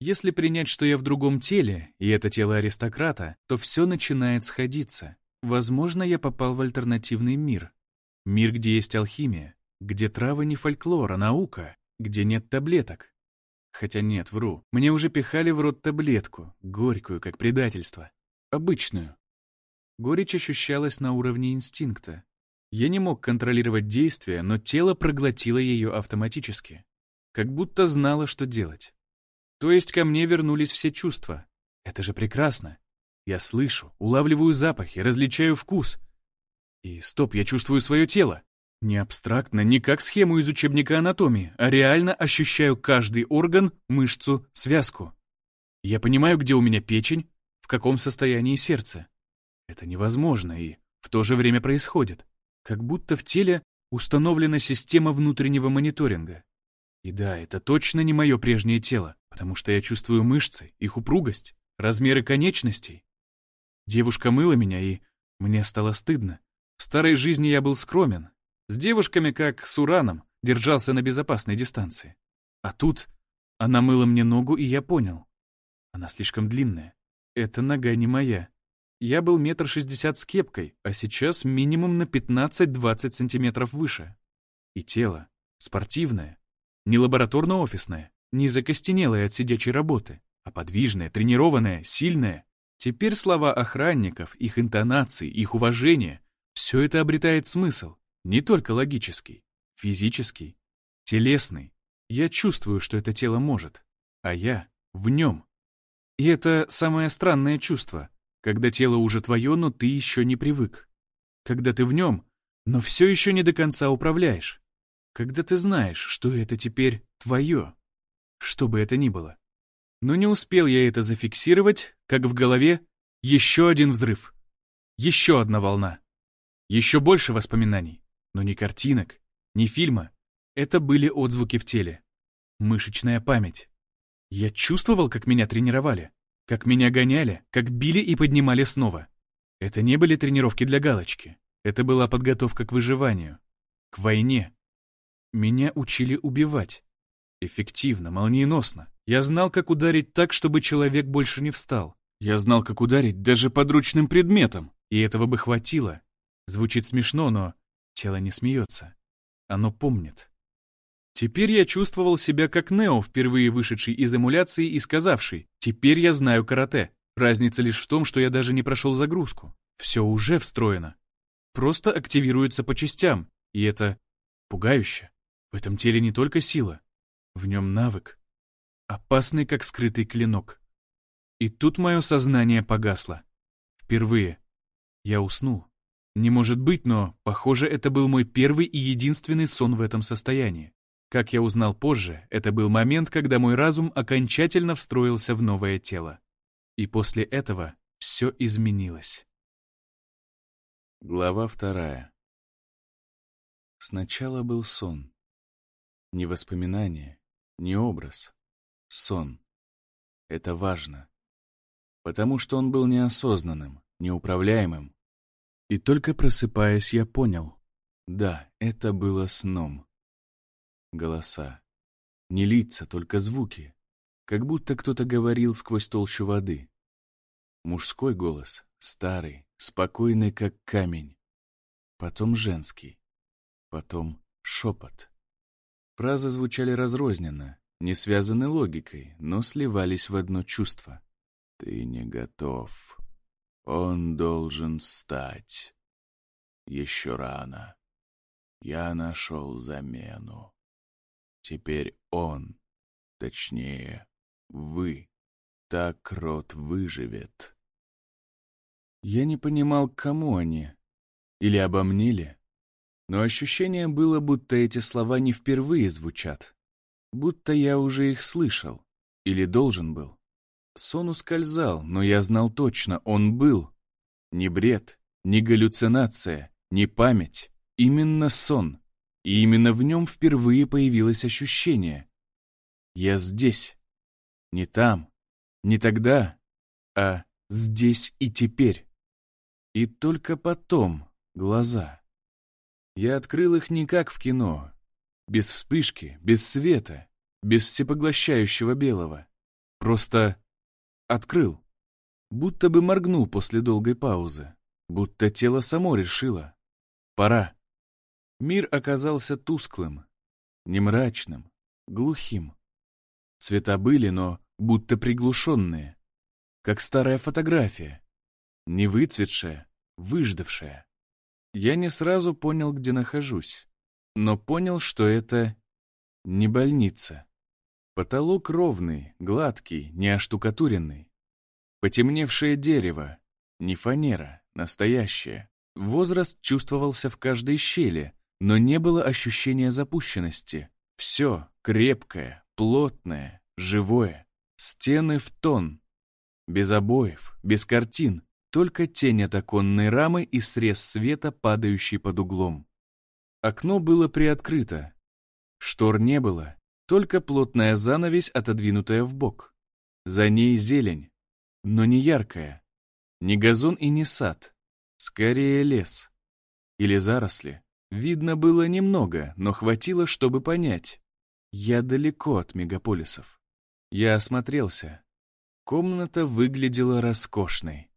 Если принять, что я в другом теле, и это тело аристократа, то все начинает сходиться. Возможно, я попал в альтернативный мир. Мир, где есть алхимия, где травы не фольклор, а наука, где нет таблеток. Хотя нет, вру. Мне уже пихали в рот таблетку, горькую, как предательство. Обычную. Горечь ощущалась на уровне инстинкта. Я не мог контролировать действия, но тело проглотило ее автоматически. Как будто знало, что делать. То есть ко мне вернулись все чувства. Это же прекрасно. Я слышу, улавливаю запахи, различаю вкус. И стоп, я чувствую свое тело. Не абстрактно, не как схему из учебника анатомии, а реально ощущаю каждый орган, мышцу, связку. Я понимаю, где у меня печень, в каком состоянии сердце. Это невозможно и в то же время происходит. Как будто в теле установлена система внутреннего мониторинга. И да, это точно не мое прежнее тело потому что я чувствую мышцы, их упругость, размеры конечностей. Девушка мыла меня, и мне стало стыдно. В старой жизни я был скромен. С девушками, как с ураном, держался на безопасной дистанции. А тут она мыла мне ногу, и я понял. Она слишком длинная. Эта нога не моя. Я был метр шестьдесят с кепкой, а сейчас минимум на 15-20 сантиметров выше. И тело спортивное, не лабораторно-офисное. Не закостенелая от сидячей работы, а подвижная, тренированная, сильная. Теперь слова охранников, их интонации, их уважение — все это обретает смысл, не только логический, физический, телесный. Я чувствую, что это тело может, а я в нем. И это самое странное чувство, когда тело уже твое, но ты еще не привык. Когда ты в нем, но все еще не до конца управляешь. Когда ты знаешь, что это теперь твое, что бы это ни было. Но не успел я это зафиксировать, как в голове еще один взрыв. Еще одна волна. Еще больше воспоминаний. Но ни картинок, ни фильма. Это были отзвуки в теле. Мышечная память. Я чувствовал, как меня тренировали. Как меня гоняли, как били и поднимали снова. Это не были тренировки для галочки. Это была подготовка к выживанию. К войне. Меня учили убивать. Эффективно, молниеносно. Я знал, как ударить так, чтобы человек больше не встал. Я знал, как ударить даже подручным предметом. И этого бы хватило. Звучит смешно, но тело не смеется. Оно помнит. Теперь я чувствовал себя как Нео, впервые вышедший из эмуляции и сказавший «Теперь я знаю карате». Разница лишь в том, что я даже не прошел загрузку. Все уже встроено. Просто активируется по частям, и это пугающе. В этом теле не только сила, в нем навык. Опасный, как скрытый клинок. И тут мое сознание погасло. Впервые. Я уснул. Не может быть, но, похоже, это был мой первый и единственный сон в этом состоянии. Как я узнал позже, это был момент, когда мой разум окончательно встроился в новое тело. И после этого все изменилось. Глава вторая. Сначала был сон. Не воспоминание, не образ, сон. Это важно. Потому что он был неосознанным, неуправляемым. И только просыпаясь, я понял. Да, это было сном. Голоса. Не лица, только звуки. Как будто кто-то говорил сквозь толщу воды. Мужской голос, старый, спокойный, как камень. Потом женский. Потом шепот. Фразы звучали разрозненно, не связаны логикой, но сливались в одно чувство. «Ты не готов. Он должен встать. Еще рано. Я нашел замену. Теперь он, точнее, вы. Так род выживет». Я не понимал, кому они. Или обо мне ли? Но ощущение было, будто эти слова не впервые звучат. Будто я уже их слышал. Или должен был. Сон ускользал, но я знал точно, он был. Не бред, не галлюцинация, не память. Именно сон. И именно в нем впервые появилось ощущение. Я здесь. Не там, не тогда, а здесь и теперь. И только потом глаза. Я открыл их не как в кино. Без вспышки, без света, без всепоглощающего белого. Просто открыл. Будто бы моргнул после долгой паузы. Будто тело само решило. Пора. Мир оказался тусклым, не мрачным, глухим. Цвета были, но будто приглушенные. Как старая фотография. Не выцветшая, выждавшая. Я не сразу понял, где нахожусь, но понял, что это не больница. Потолок ровный, гладкий, не оштукатуренный. Потемневшее дерево, не фанера, настоящее. Возраст чувствовался в каждой щели, но не было ощущения запущенности. Все крепкое, плотное, живое. Стены в тон. Без обоев, без картин, только тень от оконной рамы и срез света, падающий под углом. Окно было приоткрыто. Штор не было, только плотная занавесь, отодвинутая в бок. За ней зелень, но не яркая. Не газон и не сад, скорее лес. Или заросли. Видно было немного, но хватило, чтобы понять. Я далеко от мегаполисов. Я осмотрелся. Комната выглядела роскошной.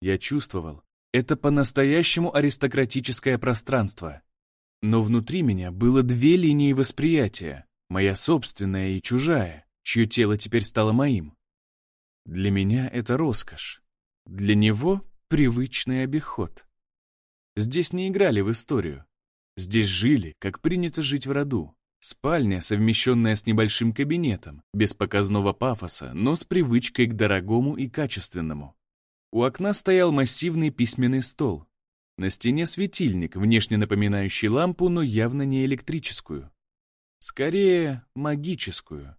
Я чувствовал, это по-настоящему аристократическое пространство. Но внутри меня было две линии восприятия, моя собственная и чужая, чье тело теперь стало моим. Для меня это роскошь. Для него привычный обиход. Здесь не играли в историю. Здесь жили, как принято жить в роду. Спальня, совмещенная с небольшим кабинетом, без показного пафоса, но с привычкой к дорогому и качественному. У окна стоял массивный письменный стол. На стене светильник, внешне напоминающий лампу, но явно не электрическую. Скорее, магическую.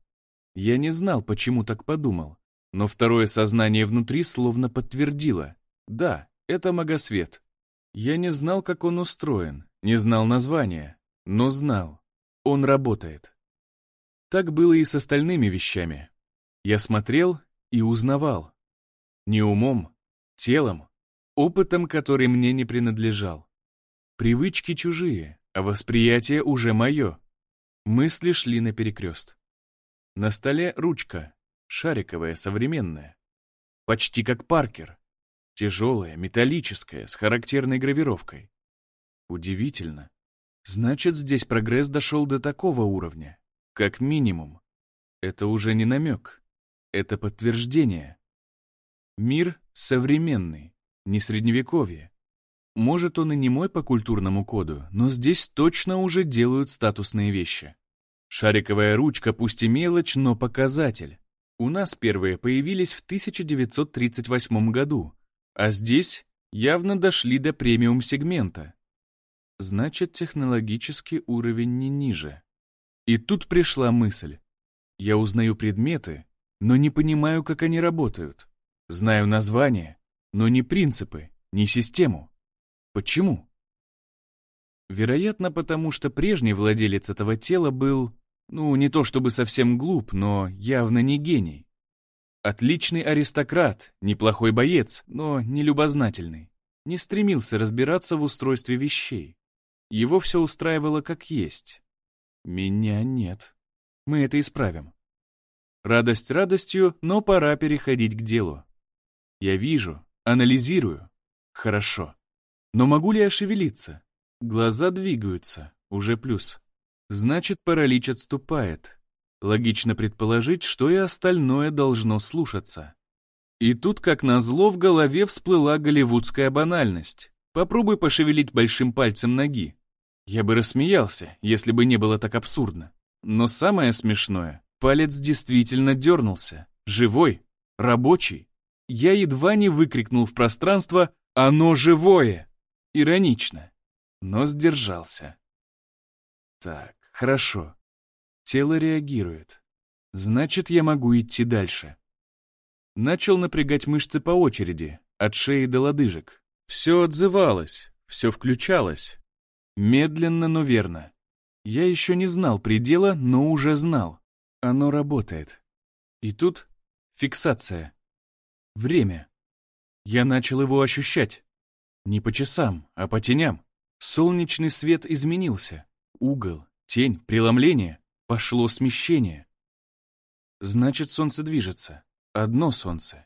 Я не знал, почему так подумал, но второе сознание внутри словно подтвердило. Да, это магосвет. Я не знал, как он устроен, не знал названия, но знал. Он работает. Так было и с остальными вещами. Я смотрел и узнавал. Не умом, телом, опытом, который мне не принадлежал. Привычки чужие, а восприятие уже мое. Мысли шли наперекрест. На столе ручка, шариковая, современная. Почти как Паркер. Тяжелая, металлическая, с характерной гравировкой. Удивительно. Значит, здесь прогресс дошел до такого уровня. Как минимум. Это уже не намек. Это подтверждение. Мир современный, не средневековье. Может, он и не мой по культурному коду, но здесь точно уже делают статусные вещи. Шариковая ручка пусть и мелочь, но показатель. У нас первые появились в 1938 году, а здесь явно дошли до премиум-сегмента. Значит, технологический уровень не ниже. И тут пришла мысль. Я узнаю предметы, но не понимаю, как они работают. Знаю названия, но не принципы, не систему. Почему? Вероятно, потому что прежний владелец этого тела был, ну, не то чтобы совсем глуп, но явно не гений. Отличный аристократ, неплохой боец, но не любознательный. Не стремился разбираться в устройстве вещей. Его все устраивало как есть. Меня нет. Мы это исправим. Радость радостью, но пора переходить к делу. Я вижу, анализирую. Хорошо. Но могу ли я шевелиться? Глаза двигаются, уже плюс. Значит, паралич отступает. Логично предположить, что и остальное должно слушаться. И тут, как назло, в голове всплыла голливудская банальность. Попробуй пошевелить большим пальцем ноги. Я бы рассмеялся, если бы не было так абсурдно. Но самое смешное, палец действительно дернулся. Живой, рабочий. Я едва не выкрикнул в пространство «Оно живое!» Иронично но сдержался. Так, хорошо. Тело реагирует. Значит, я могу идти дальше. Начал напрягать мышцы по очереди, от шеи до лодыжек. Все отзывалось, все включалось. Медленно, но верно. Я еще не знал предела, но уже знал. Оно работает. И тут фиксация. Время. Я начал его ощущать. Не по часам, а по теням. Солнечный свет изменился. Угол, тень, преломление. Пошло смещение. Значит, солнце движется. Одно солнце.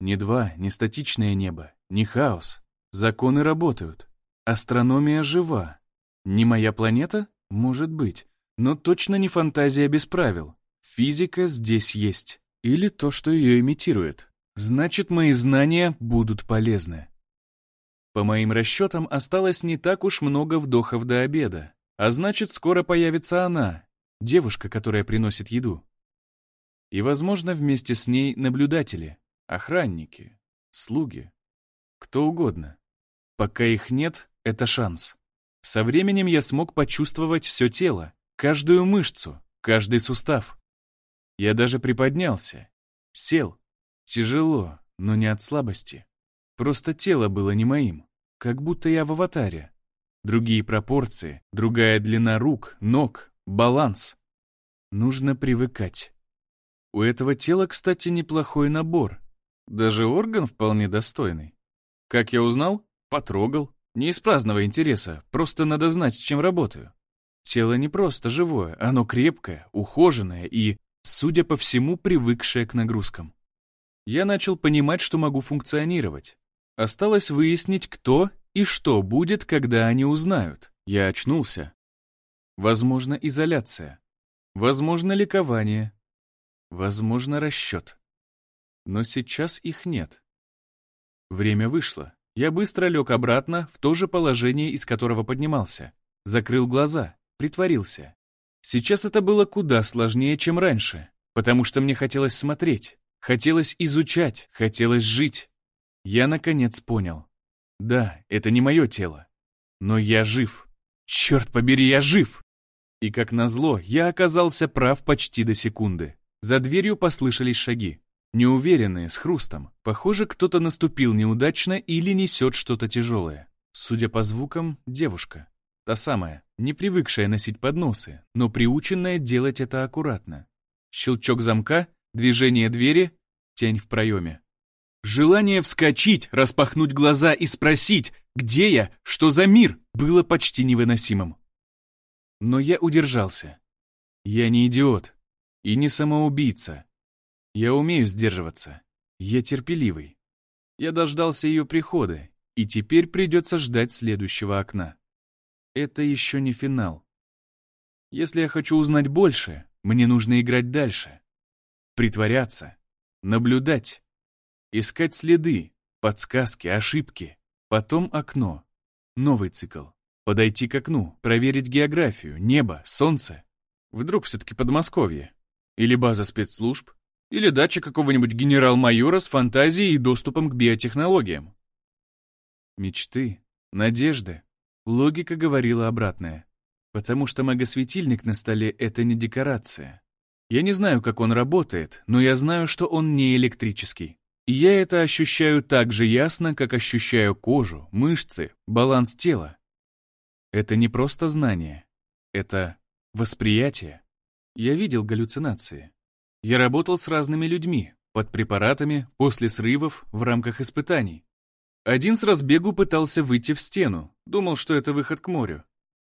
Не два, не статичное небо, не хаос. Законы работают. Астрономия жива. Не моя планета? Может быть. Но точно не фантазия без правил. Физика здесь есть. Или то, что ее имитирует. Значит, мои знания будут полезны. По моим расчетам, осталось не так уж много вдохов до обеда. А значит, скоро появится она, девушка, которая приносит еду. И, возможно, вместе с ней наблюдатели, охранники, слуги, кто угодно. Пока их нет, это шанс. Со временем я смог почувствовать все тело, каждую мышцу, каждый сустав. Я даже приподнялся, сел. Тяжело, но не от слабости. Просто тело было не моим, как будто я в аватаре. Другие пропорции, другая длина рук, ног, баланс. Нужно привыкать. У этого тела, кстати, неплохой набор. Даже орган вполне достойный. Как я узнал? Потрогал. Не из праздного интереса, просто надо знать, с чем работаю. Тело не просто живое, оно крепкое, ухоженное и, судя по всему, привыкшее к нагрузкам. Я начал понимать, что могу функционировать. Осталось выяснить, кто и что будет, когда они узнают. Я очнулся. Возможно, изоляция. Возможно, ликование. Возможно, расчет. Но сейчас их нет. Время вышло. Я быстро лег обратно в то же положение, из которого поднимался. Закрыл глаза, притворился. Сейчас это было куда сложнее, чем раньше, потому что мне хотелось смотреть, хотелось изучать, хотелось жить. Я, наконец, понял. Да, это не мое тело. Но я жив. Черт побери, я жив! И как назло, я оказался прав почти до секунды. За дверью послышались шаги. Неуверенные, с хрустом. Похоже, кто-то наступил неудачно или несет что-то тяжелое. Судя по звукам, девушка. Та самая, не привыкшая носить подносы, но приученная делать это аккуратно. Щелчок замка, движение двери, тень в проеме. Желание вскочить, распахнуть глаза и спросить, где я, что за мир, было почти невыносимым. Но я удержался. Я не идиот и не самоубийца. Я умею сдерживаться. Я терпеливый. Я дождался ее прихода, и теперь придется ждать следующего окна. Это еще не финал. Если я хочу узнать больше, мне нужно играть дальше. Притворяться, наблюдать, искать следы, подсказки, ошибки. Потом окно. Новый цикл. Подойти к окну, проверить географию, небо, солнце. Вдруг все-таки Подмосковье. Или база спецслужб. Или дача какого-нибудь генерал-майора с фантазией и доступом к биотехнологиям. Мечты, надежды. Логика говорила обратное. Потому что магосветильник на столе — это не декорация. Я не знаю, как он работает, но я знаю, что он не электрический. И я это ощущаю так же ясно, как ощущаю кожу, мышцы, баланс тела. Это не просто знание. Это восприятие. Я видел галлюцинации. Я работал с разными людьми, под препаратами, после срывов, в рамках испытаний. Один с разбегу пытался выйти в стену, думал, что это выход к морю.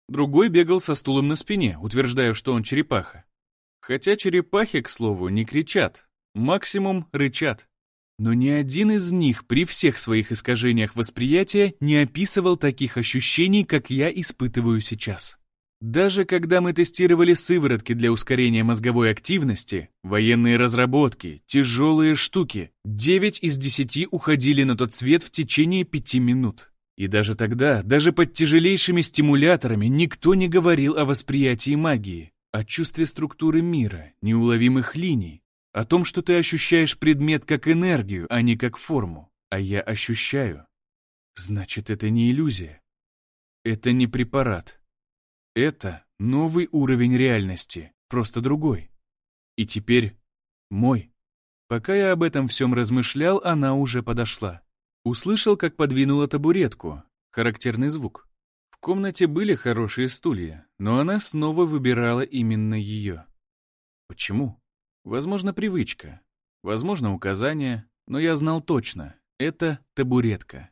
Другой бегал со стулом на спине, утверждая, что он черепаха. Хотя черепахи, к слову, не кричат, максимум рычат. Но ни один из них при всех своих искажениях восприятия не описывал таких ощущений, как я испытываю сейчас. Даже когда мы тестировали сыворотки для ускорения мозговой активности, военные разработки, тяжелые штуки, 9 из 10 уходили на тот свет в течение 5 минут. И даже тогда, даже под тяжелейшими стимуляторами, никто не говорил о восприятии магии, о чувстве структуры мира, неуловимых линий, о том, что ты ощущаешь предмет как энергию, а не как форму. А я ощущаю. Значит, это не иллюзия. Это не препарат. Это новый уровень реальности, просто другой. И теперь мой. Пока я об этом всем размышлял, она уже подошла. Услышал, как подвинула табуретку. Характерный звук. В комнате были хорошие стулья, но она снова выбирала именно ее. Почему? Возможно, привычка. Возможно, указание. Но я знал точно. Это табуретка.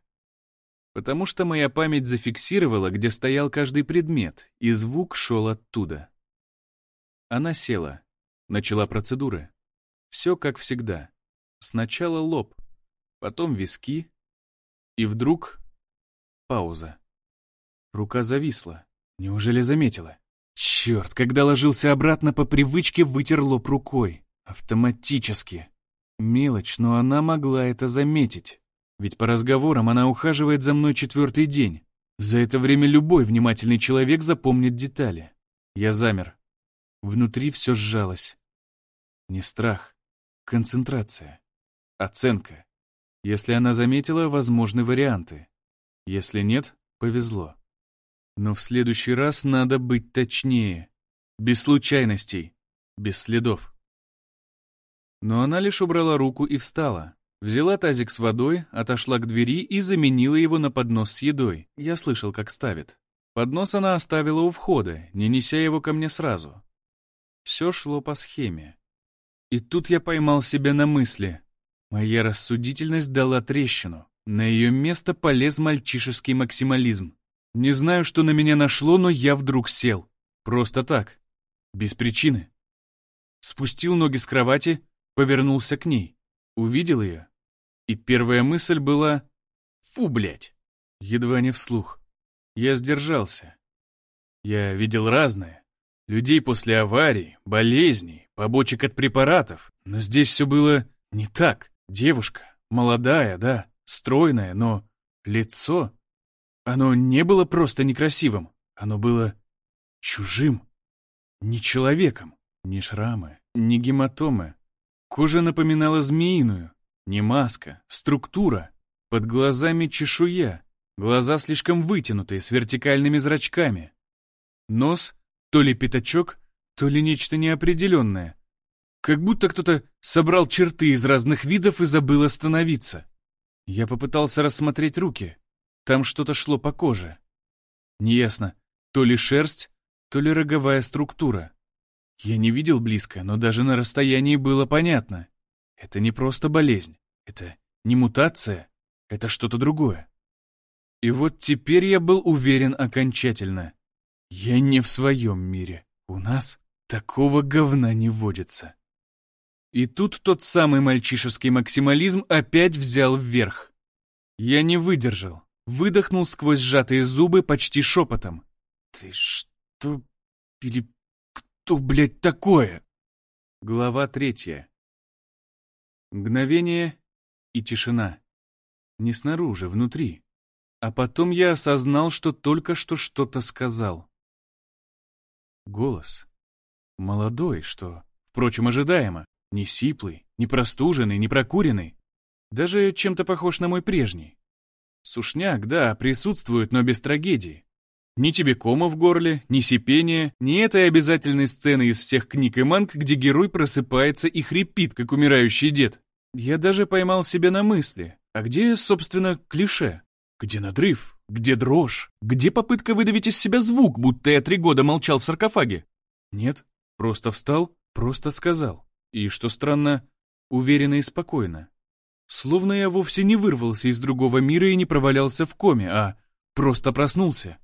Потому что моя память зафиксировала, где стоял каждый предмет, и звук шел оттуда. Она села. Начала процедуры. Все как всегда. Сначала лоб, потом виски, и вдруг пауза. Рука зависла. Неужели заметила? Черт, когда ложился обратно по привычке, вытер лоб рукой. Автоматически. Мелочь, но она могла это заметить. Ведь по разговорам она ухаживает за мной четвертый день. За это время любой внимательный человек запомнит детали. Я замер. Внутри все сжалось. Не страх. Концентрация. Оценка. Если она заметила, возможны варианты. Если нет, повезло. Но в следующий раз надо быть точнее. Без случайностей, без следов. Но она лишь убрала руку и встала. Взяла тазик с водой, отошла к двери и заменила его на поднос с едой. Я слышал, как ставит. Поднос она оставила у входа, не неся его ко мне сразу. Все шло по схеме. И тут я поймал себя на мысли. Моя рассудительность дала трещину. На ее место полез мальчишеский максимализм. Не знаю, что на меня нашло, но я вдруг сел. Просто так. Без причины. Спустил ноги с кровати, повернулся к ней. Увидел ее. И первая мысль была «Фу, блядь!» Едва не вслух. Я сдержался. Я видел разное. Людей после аварий, болезней, побочек от препаратов. Но здесь все было не так. Девушка, молодая, да, стройное, но лицо... Оно не было просто некрасивым, оно было чужим, не человеком, ни шрамы, ни гематомы. Кожа напоминала змеиную, не маска, структура, под глазами чешуя, глаза слишком вытянутые, с вертикальными зрачками. Нос то ли пятачок, то ли нечто неопределенное. Как будто кто-то собрал черты из разных видов и забыл остановиться. Я попытался рассмотреть руки. Там что-то шло по коже. Неясно, то ли шерсть, то ли роговая структура. Я не видел близко, но даже на расстоянии было понятно. Это не просто болезнь. Это не мутация. Это что-то другое. И вот теперь я был уверен окончательно. Я не в своем мире. У нас такого говна не водится. И тут тот самый мальчишеский максимализм опять взял вверх. Я не выдержал, выдохнул сквозь сжатые зубы почти шепотом. «Ты что... или кто, блядь, такое?» Глава третья. Мгновение и тишина. Не снаружи, внутри. А потом я осознал, что только что что-то сказал. Голос. Молодой, что, впрочем, ожидаемо. Не сиплый, не простуженный, не прокуренный. Даже чем-то похож на мой прежний. Сушняк, да, присутствует, но без трагедии. Ни тебе кома в горле, ни сипения, ни этой обязательной сцены из всех книг и манг, где герой просыпается и хрипит, как умирающий дед. Я даже поймал себя на мысли. А где, собственно, клише? Где надрыв? Где дрожь? Где попытка выдавить из себя звук, будто я три года молчал в саркофаге? Нет, просто встал, просто сказал. И, что странно, уверенно и спокойно. Словно я вовсе не вырвался из другого мира и не провалялся в коме, а просто проснулся.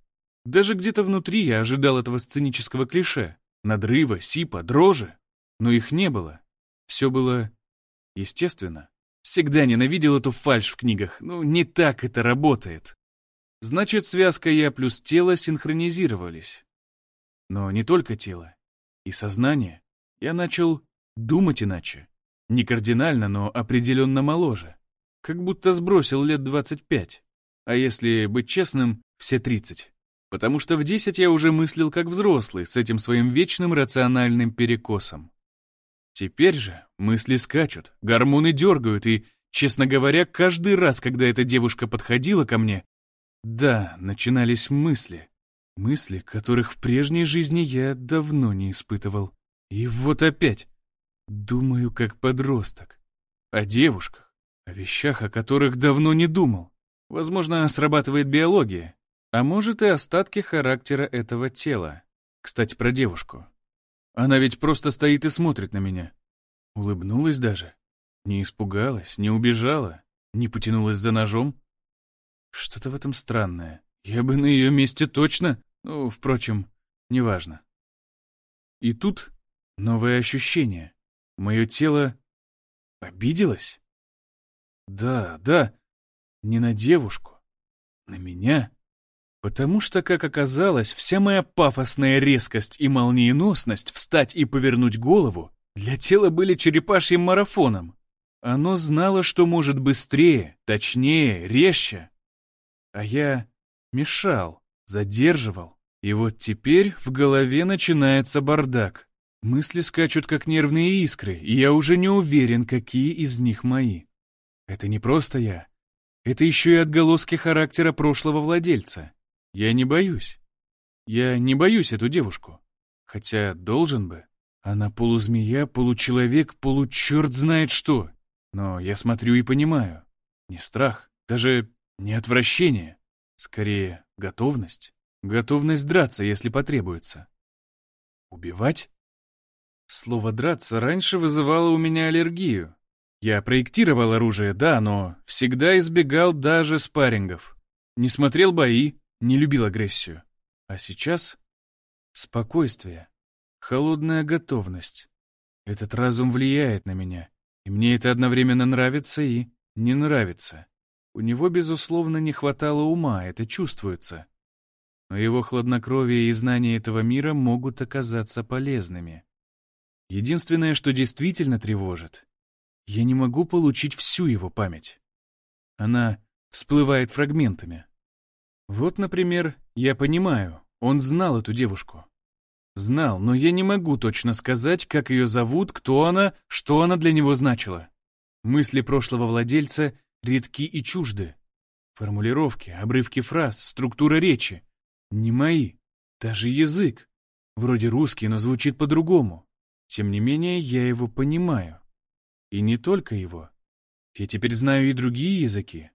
Даже где-то внутри я ожидал этого сценического клише. Надрыва, сипа, дрожи. Но их не было. Все было естественно. Всегда ненавидел эту фальшь в книгах. Ну, не так это работает. Значит, связка «я» плюс тело синхронизировались. Но не только тело. И сознание. Я начал Думать иначе. Не кардинально, но определенно моложе. Как будто сбросил лет 25. А если быть честным, все 30. Потому что в 10 я уже мыслил как взрослый, с этим своим вечным рациональным перекосом. Теперь же мысли скачут, гормоны дергают, и, честно говоря, каждый раз, когда эта девушка подходила ко мне, да, начинались мысли. Мысли, которых в прежней жизни я давно не испытывал. И вот опять. Думаю, как подросток. О девушках, о вещах, о которых давно не думал. Возможно, срабатывает биология, а может и остатки характера этого тела. Кстати, про девушку. Она ведь просто стоит и смотрит на меня. Улыбнулась даже. Не испугалась, не убежала, не потянулась за ножом. Что-то в этом странное. Я бы на ее месте точно... Ну, впрочем, неважно. И тут новое ощущение. Мое тело обиделось? Да, да, не на девушку, на меня. Потому что, как оказалось, вся моя пафосная резкость и молниеносность встать и повернуть голову для тела были черепашьим марафоном. Оно знало, что может быстрее, точнее, резче. А я мешал, задерживал. И вот теперь в голове начинается бардак. Мысли скачут, как нервные искры, и я уже не уверен, какие из них мои. Это не просто я. Это еще и отголоски характера прошлого владельца. Я не боюсь. Я не боюсь эту девушку. Хотя должен бы. Она полузмея, получеловек, получерт знает что. Но я смотрю и понимаю. Не страх, даже не отвращение. Скорее, готовность. Готовность драться, если потребуется. Убивать? Слово «драться» раньше вызывало у меня аллергию. Я проектировал оружие, да, но всегда избегал даже спаррингов. Не смотрел бои, не любил агрессию. А сейчас спокойствие, холодная готовность. Этот разум влияет на меня, и мне это одновременно нравится и не нравится. У него, безусловно, не хватало ума, это чувствуется. Но его хладнокровие и знания этого мира могут оказаться полезными. Единственное, что действительно тревожит, я не могу получить всю его память. Она всплывает фрагментами. Вот, например, я понимаю, он знал эту девушку. Знал, но я не могу точно сказать, как ее зовут, кто она, что она для него значила. Мысли прошлого владельца редки и чужды. Формулировки, обрывки фраз, структура речи. Не мои. Даже язык. Вроде русский, но звучит по-другому. Тем не менее, я его понимаю. И не только его. Я теперь знаю и другие языки.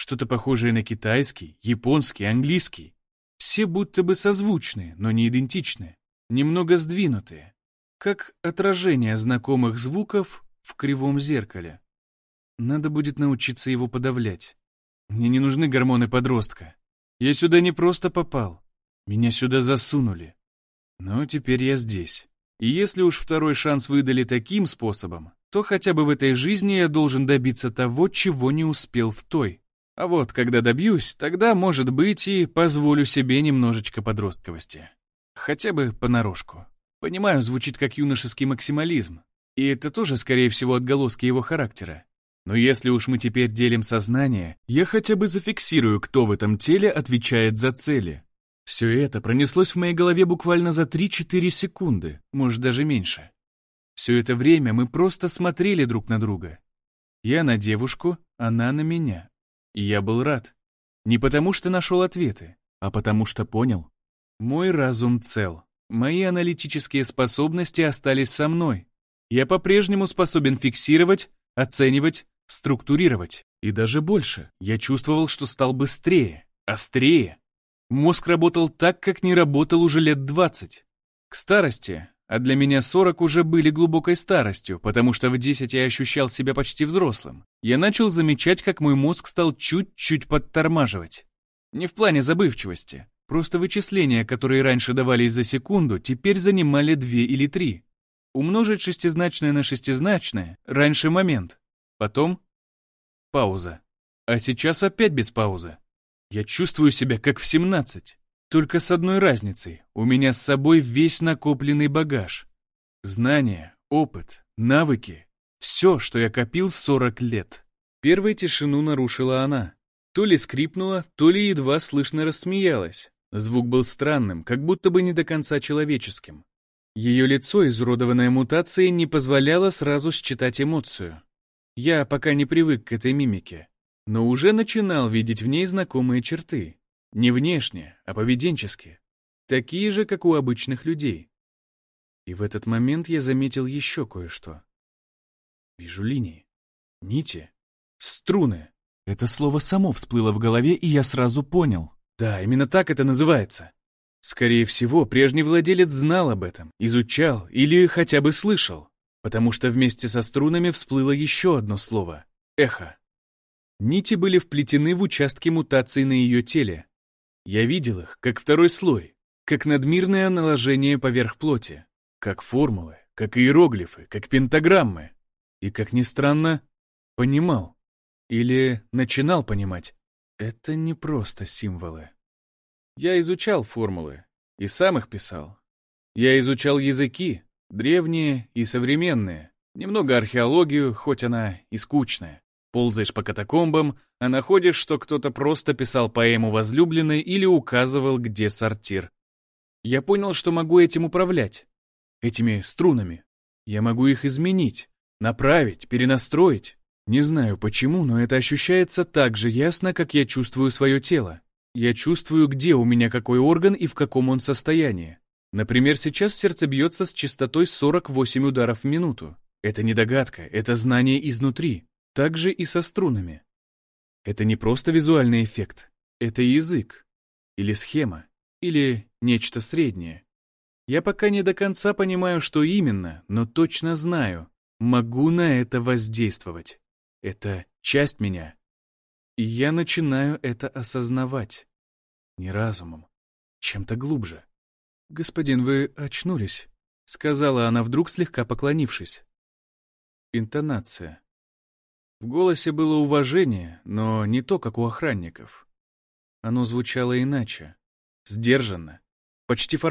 Что-то похожее на китайский, японский, английский. Все будто бы созвучные, но не идентичные. Немного сдвинутые. Как отражение знакомых звуков в кривом зеркале. Надо будет научиться его подавлять. Мне не нужны гормоны подростка. Я сюда не просто попал. Меня сюда засунули. Но теперь я здесь. И если уж второй шанс выдали таким способом, то хотя бы в этой жизни я должен добиться того, чего не успел в той. А вот когда добьюсь, тогда, может быть, и позволю себе немножечко подростковости. Хотя бы понарошку. Понимаю, звучит как юношеский максимализм. И это тоже, скорее всего, отголоски его характера. Но если уж мы теперь делим сознание, я хотя бы зафиксирую, кто в этом теле отвечает за цели. Все это пронеслось в моей голове буквально за 3-4 секунды, может даже меньше. Все это время мы просто смотрели друг на друга. Я на девушку, она на меня. И я был рад. Не потому что нашел ответы, а потому что понял. Мой разум цел. Мои аналитические способности остались со мной. Я по-прежнему способен фиксировать, оценивать, структурировать. И даже больше. Я чувствовал, что стал быстрее, острее. Мозг работал так, как не работал уже лет 20. К старости, а для меня 40 уже были глубокой старостью, потому что в 10 я ощущал себя почти взрослым. Я начал замечать, как мой мозг стал чуть-чуть подтормаживать. Не в плане забывчивости. Просто вычисления, которые раньше давались за секунду, теперь занимали две или три. Умножить шестизначное на шестизначное — раньше момент. Потом — пауза. А сейчас опять без паузы. Я чувствую себя как в 17. Только с одной разницей. У меня с собой весь накопленный багаж. Знания, опыт, навыки. Все, что я копил 40 лет. Первой тишину нарушила она. То ли скрипнула, то ли едва слышно рассмеялась. Звук был странным, как будто бы не до конца человеческим. Ее лицо, изуродованное мутацией, не позволяло сразу считать эмоцию. Я пока не привык к этой мимике но уже начинал видеть в ней знакомые черты. Не внешне, а поведенческие. Такие же, как у обычных людей. И в этот момент я заметил еще кое-что. Вижу линии, нити, струны. Это слово само всплыло в голове, и я сразу понял. Да, именно так это называется. Скорее всего, прежний владелец знал об этом, изучал или хотя бы слышал, потому что вместе со струнами всплыло еще одно слово — эхо. Нити были вплетены в участки мутаций на ее теле. Я видел их, как второй слой, как надмирное наложение поверх плоти, как формулы, как иероглифы, как пентаграммы. И, как ни странно, понимал. Или начинал понимать. Это не просто символы. Я изучал формулы и сам их писал. Я изучал языки, древние и современные, немного археологию, хоть она и скучная. Ползаешь по катакомбам, а находишь, что кто-то просто писал поэму возлюбленной или указывал, где сортир. Я понял, что могу этим управлять. Этими струнами. Я могу их изменить, направить, перенастроить. Не знаю почему, но это ощущается так же ясно, как я чувствую свое тело. Я чувствую, где у меня какой орган и в каком он состоянии. Например, сейчас сердце бьется с частотой 48 ударов в минуту. Это не догадка, это знание изнутри. Так же и со струнами. Это не просто визуальный эффект, это язык, или схема, или нечто среднее. Я пока не до конца понимаю, что именно, но точно знаю, могу на это воздействовать. Это часть меня. И я начинаю это осознавать. Не разумом, чем-то глубже. «Господин, вы очнулись», — сказала она вдруг, слегка поклонившись. Интонация. В голосе было уважение, но не то, как у охранников. Оно звучало иначе, сдержанно, почти формально.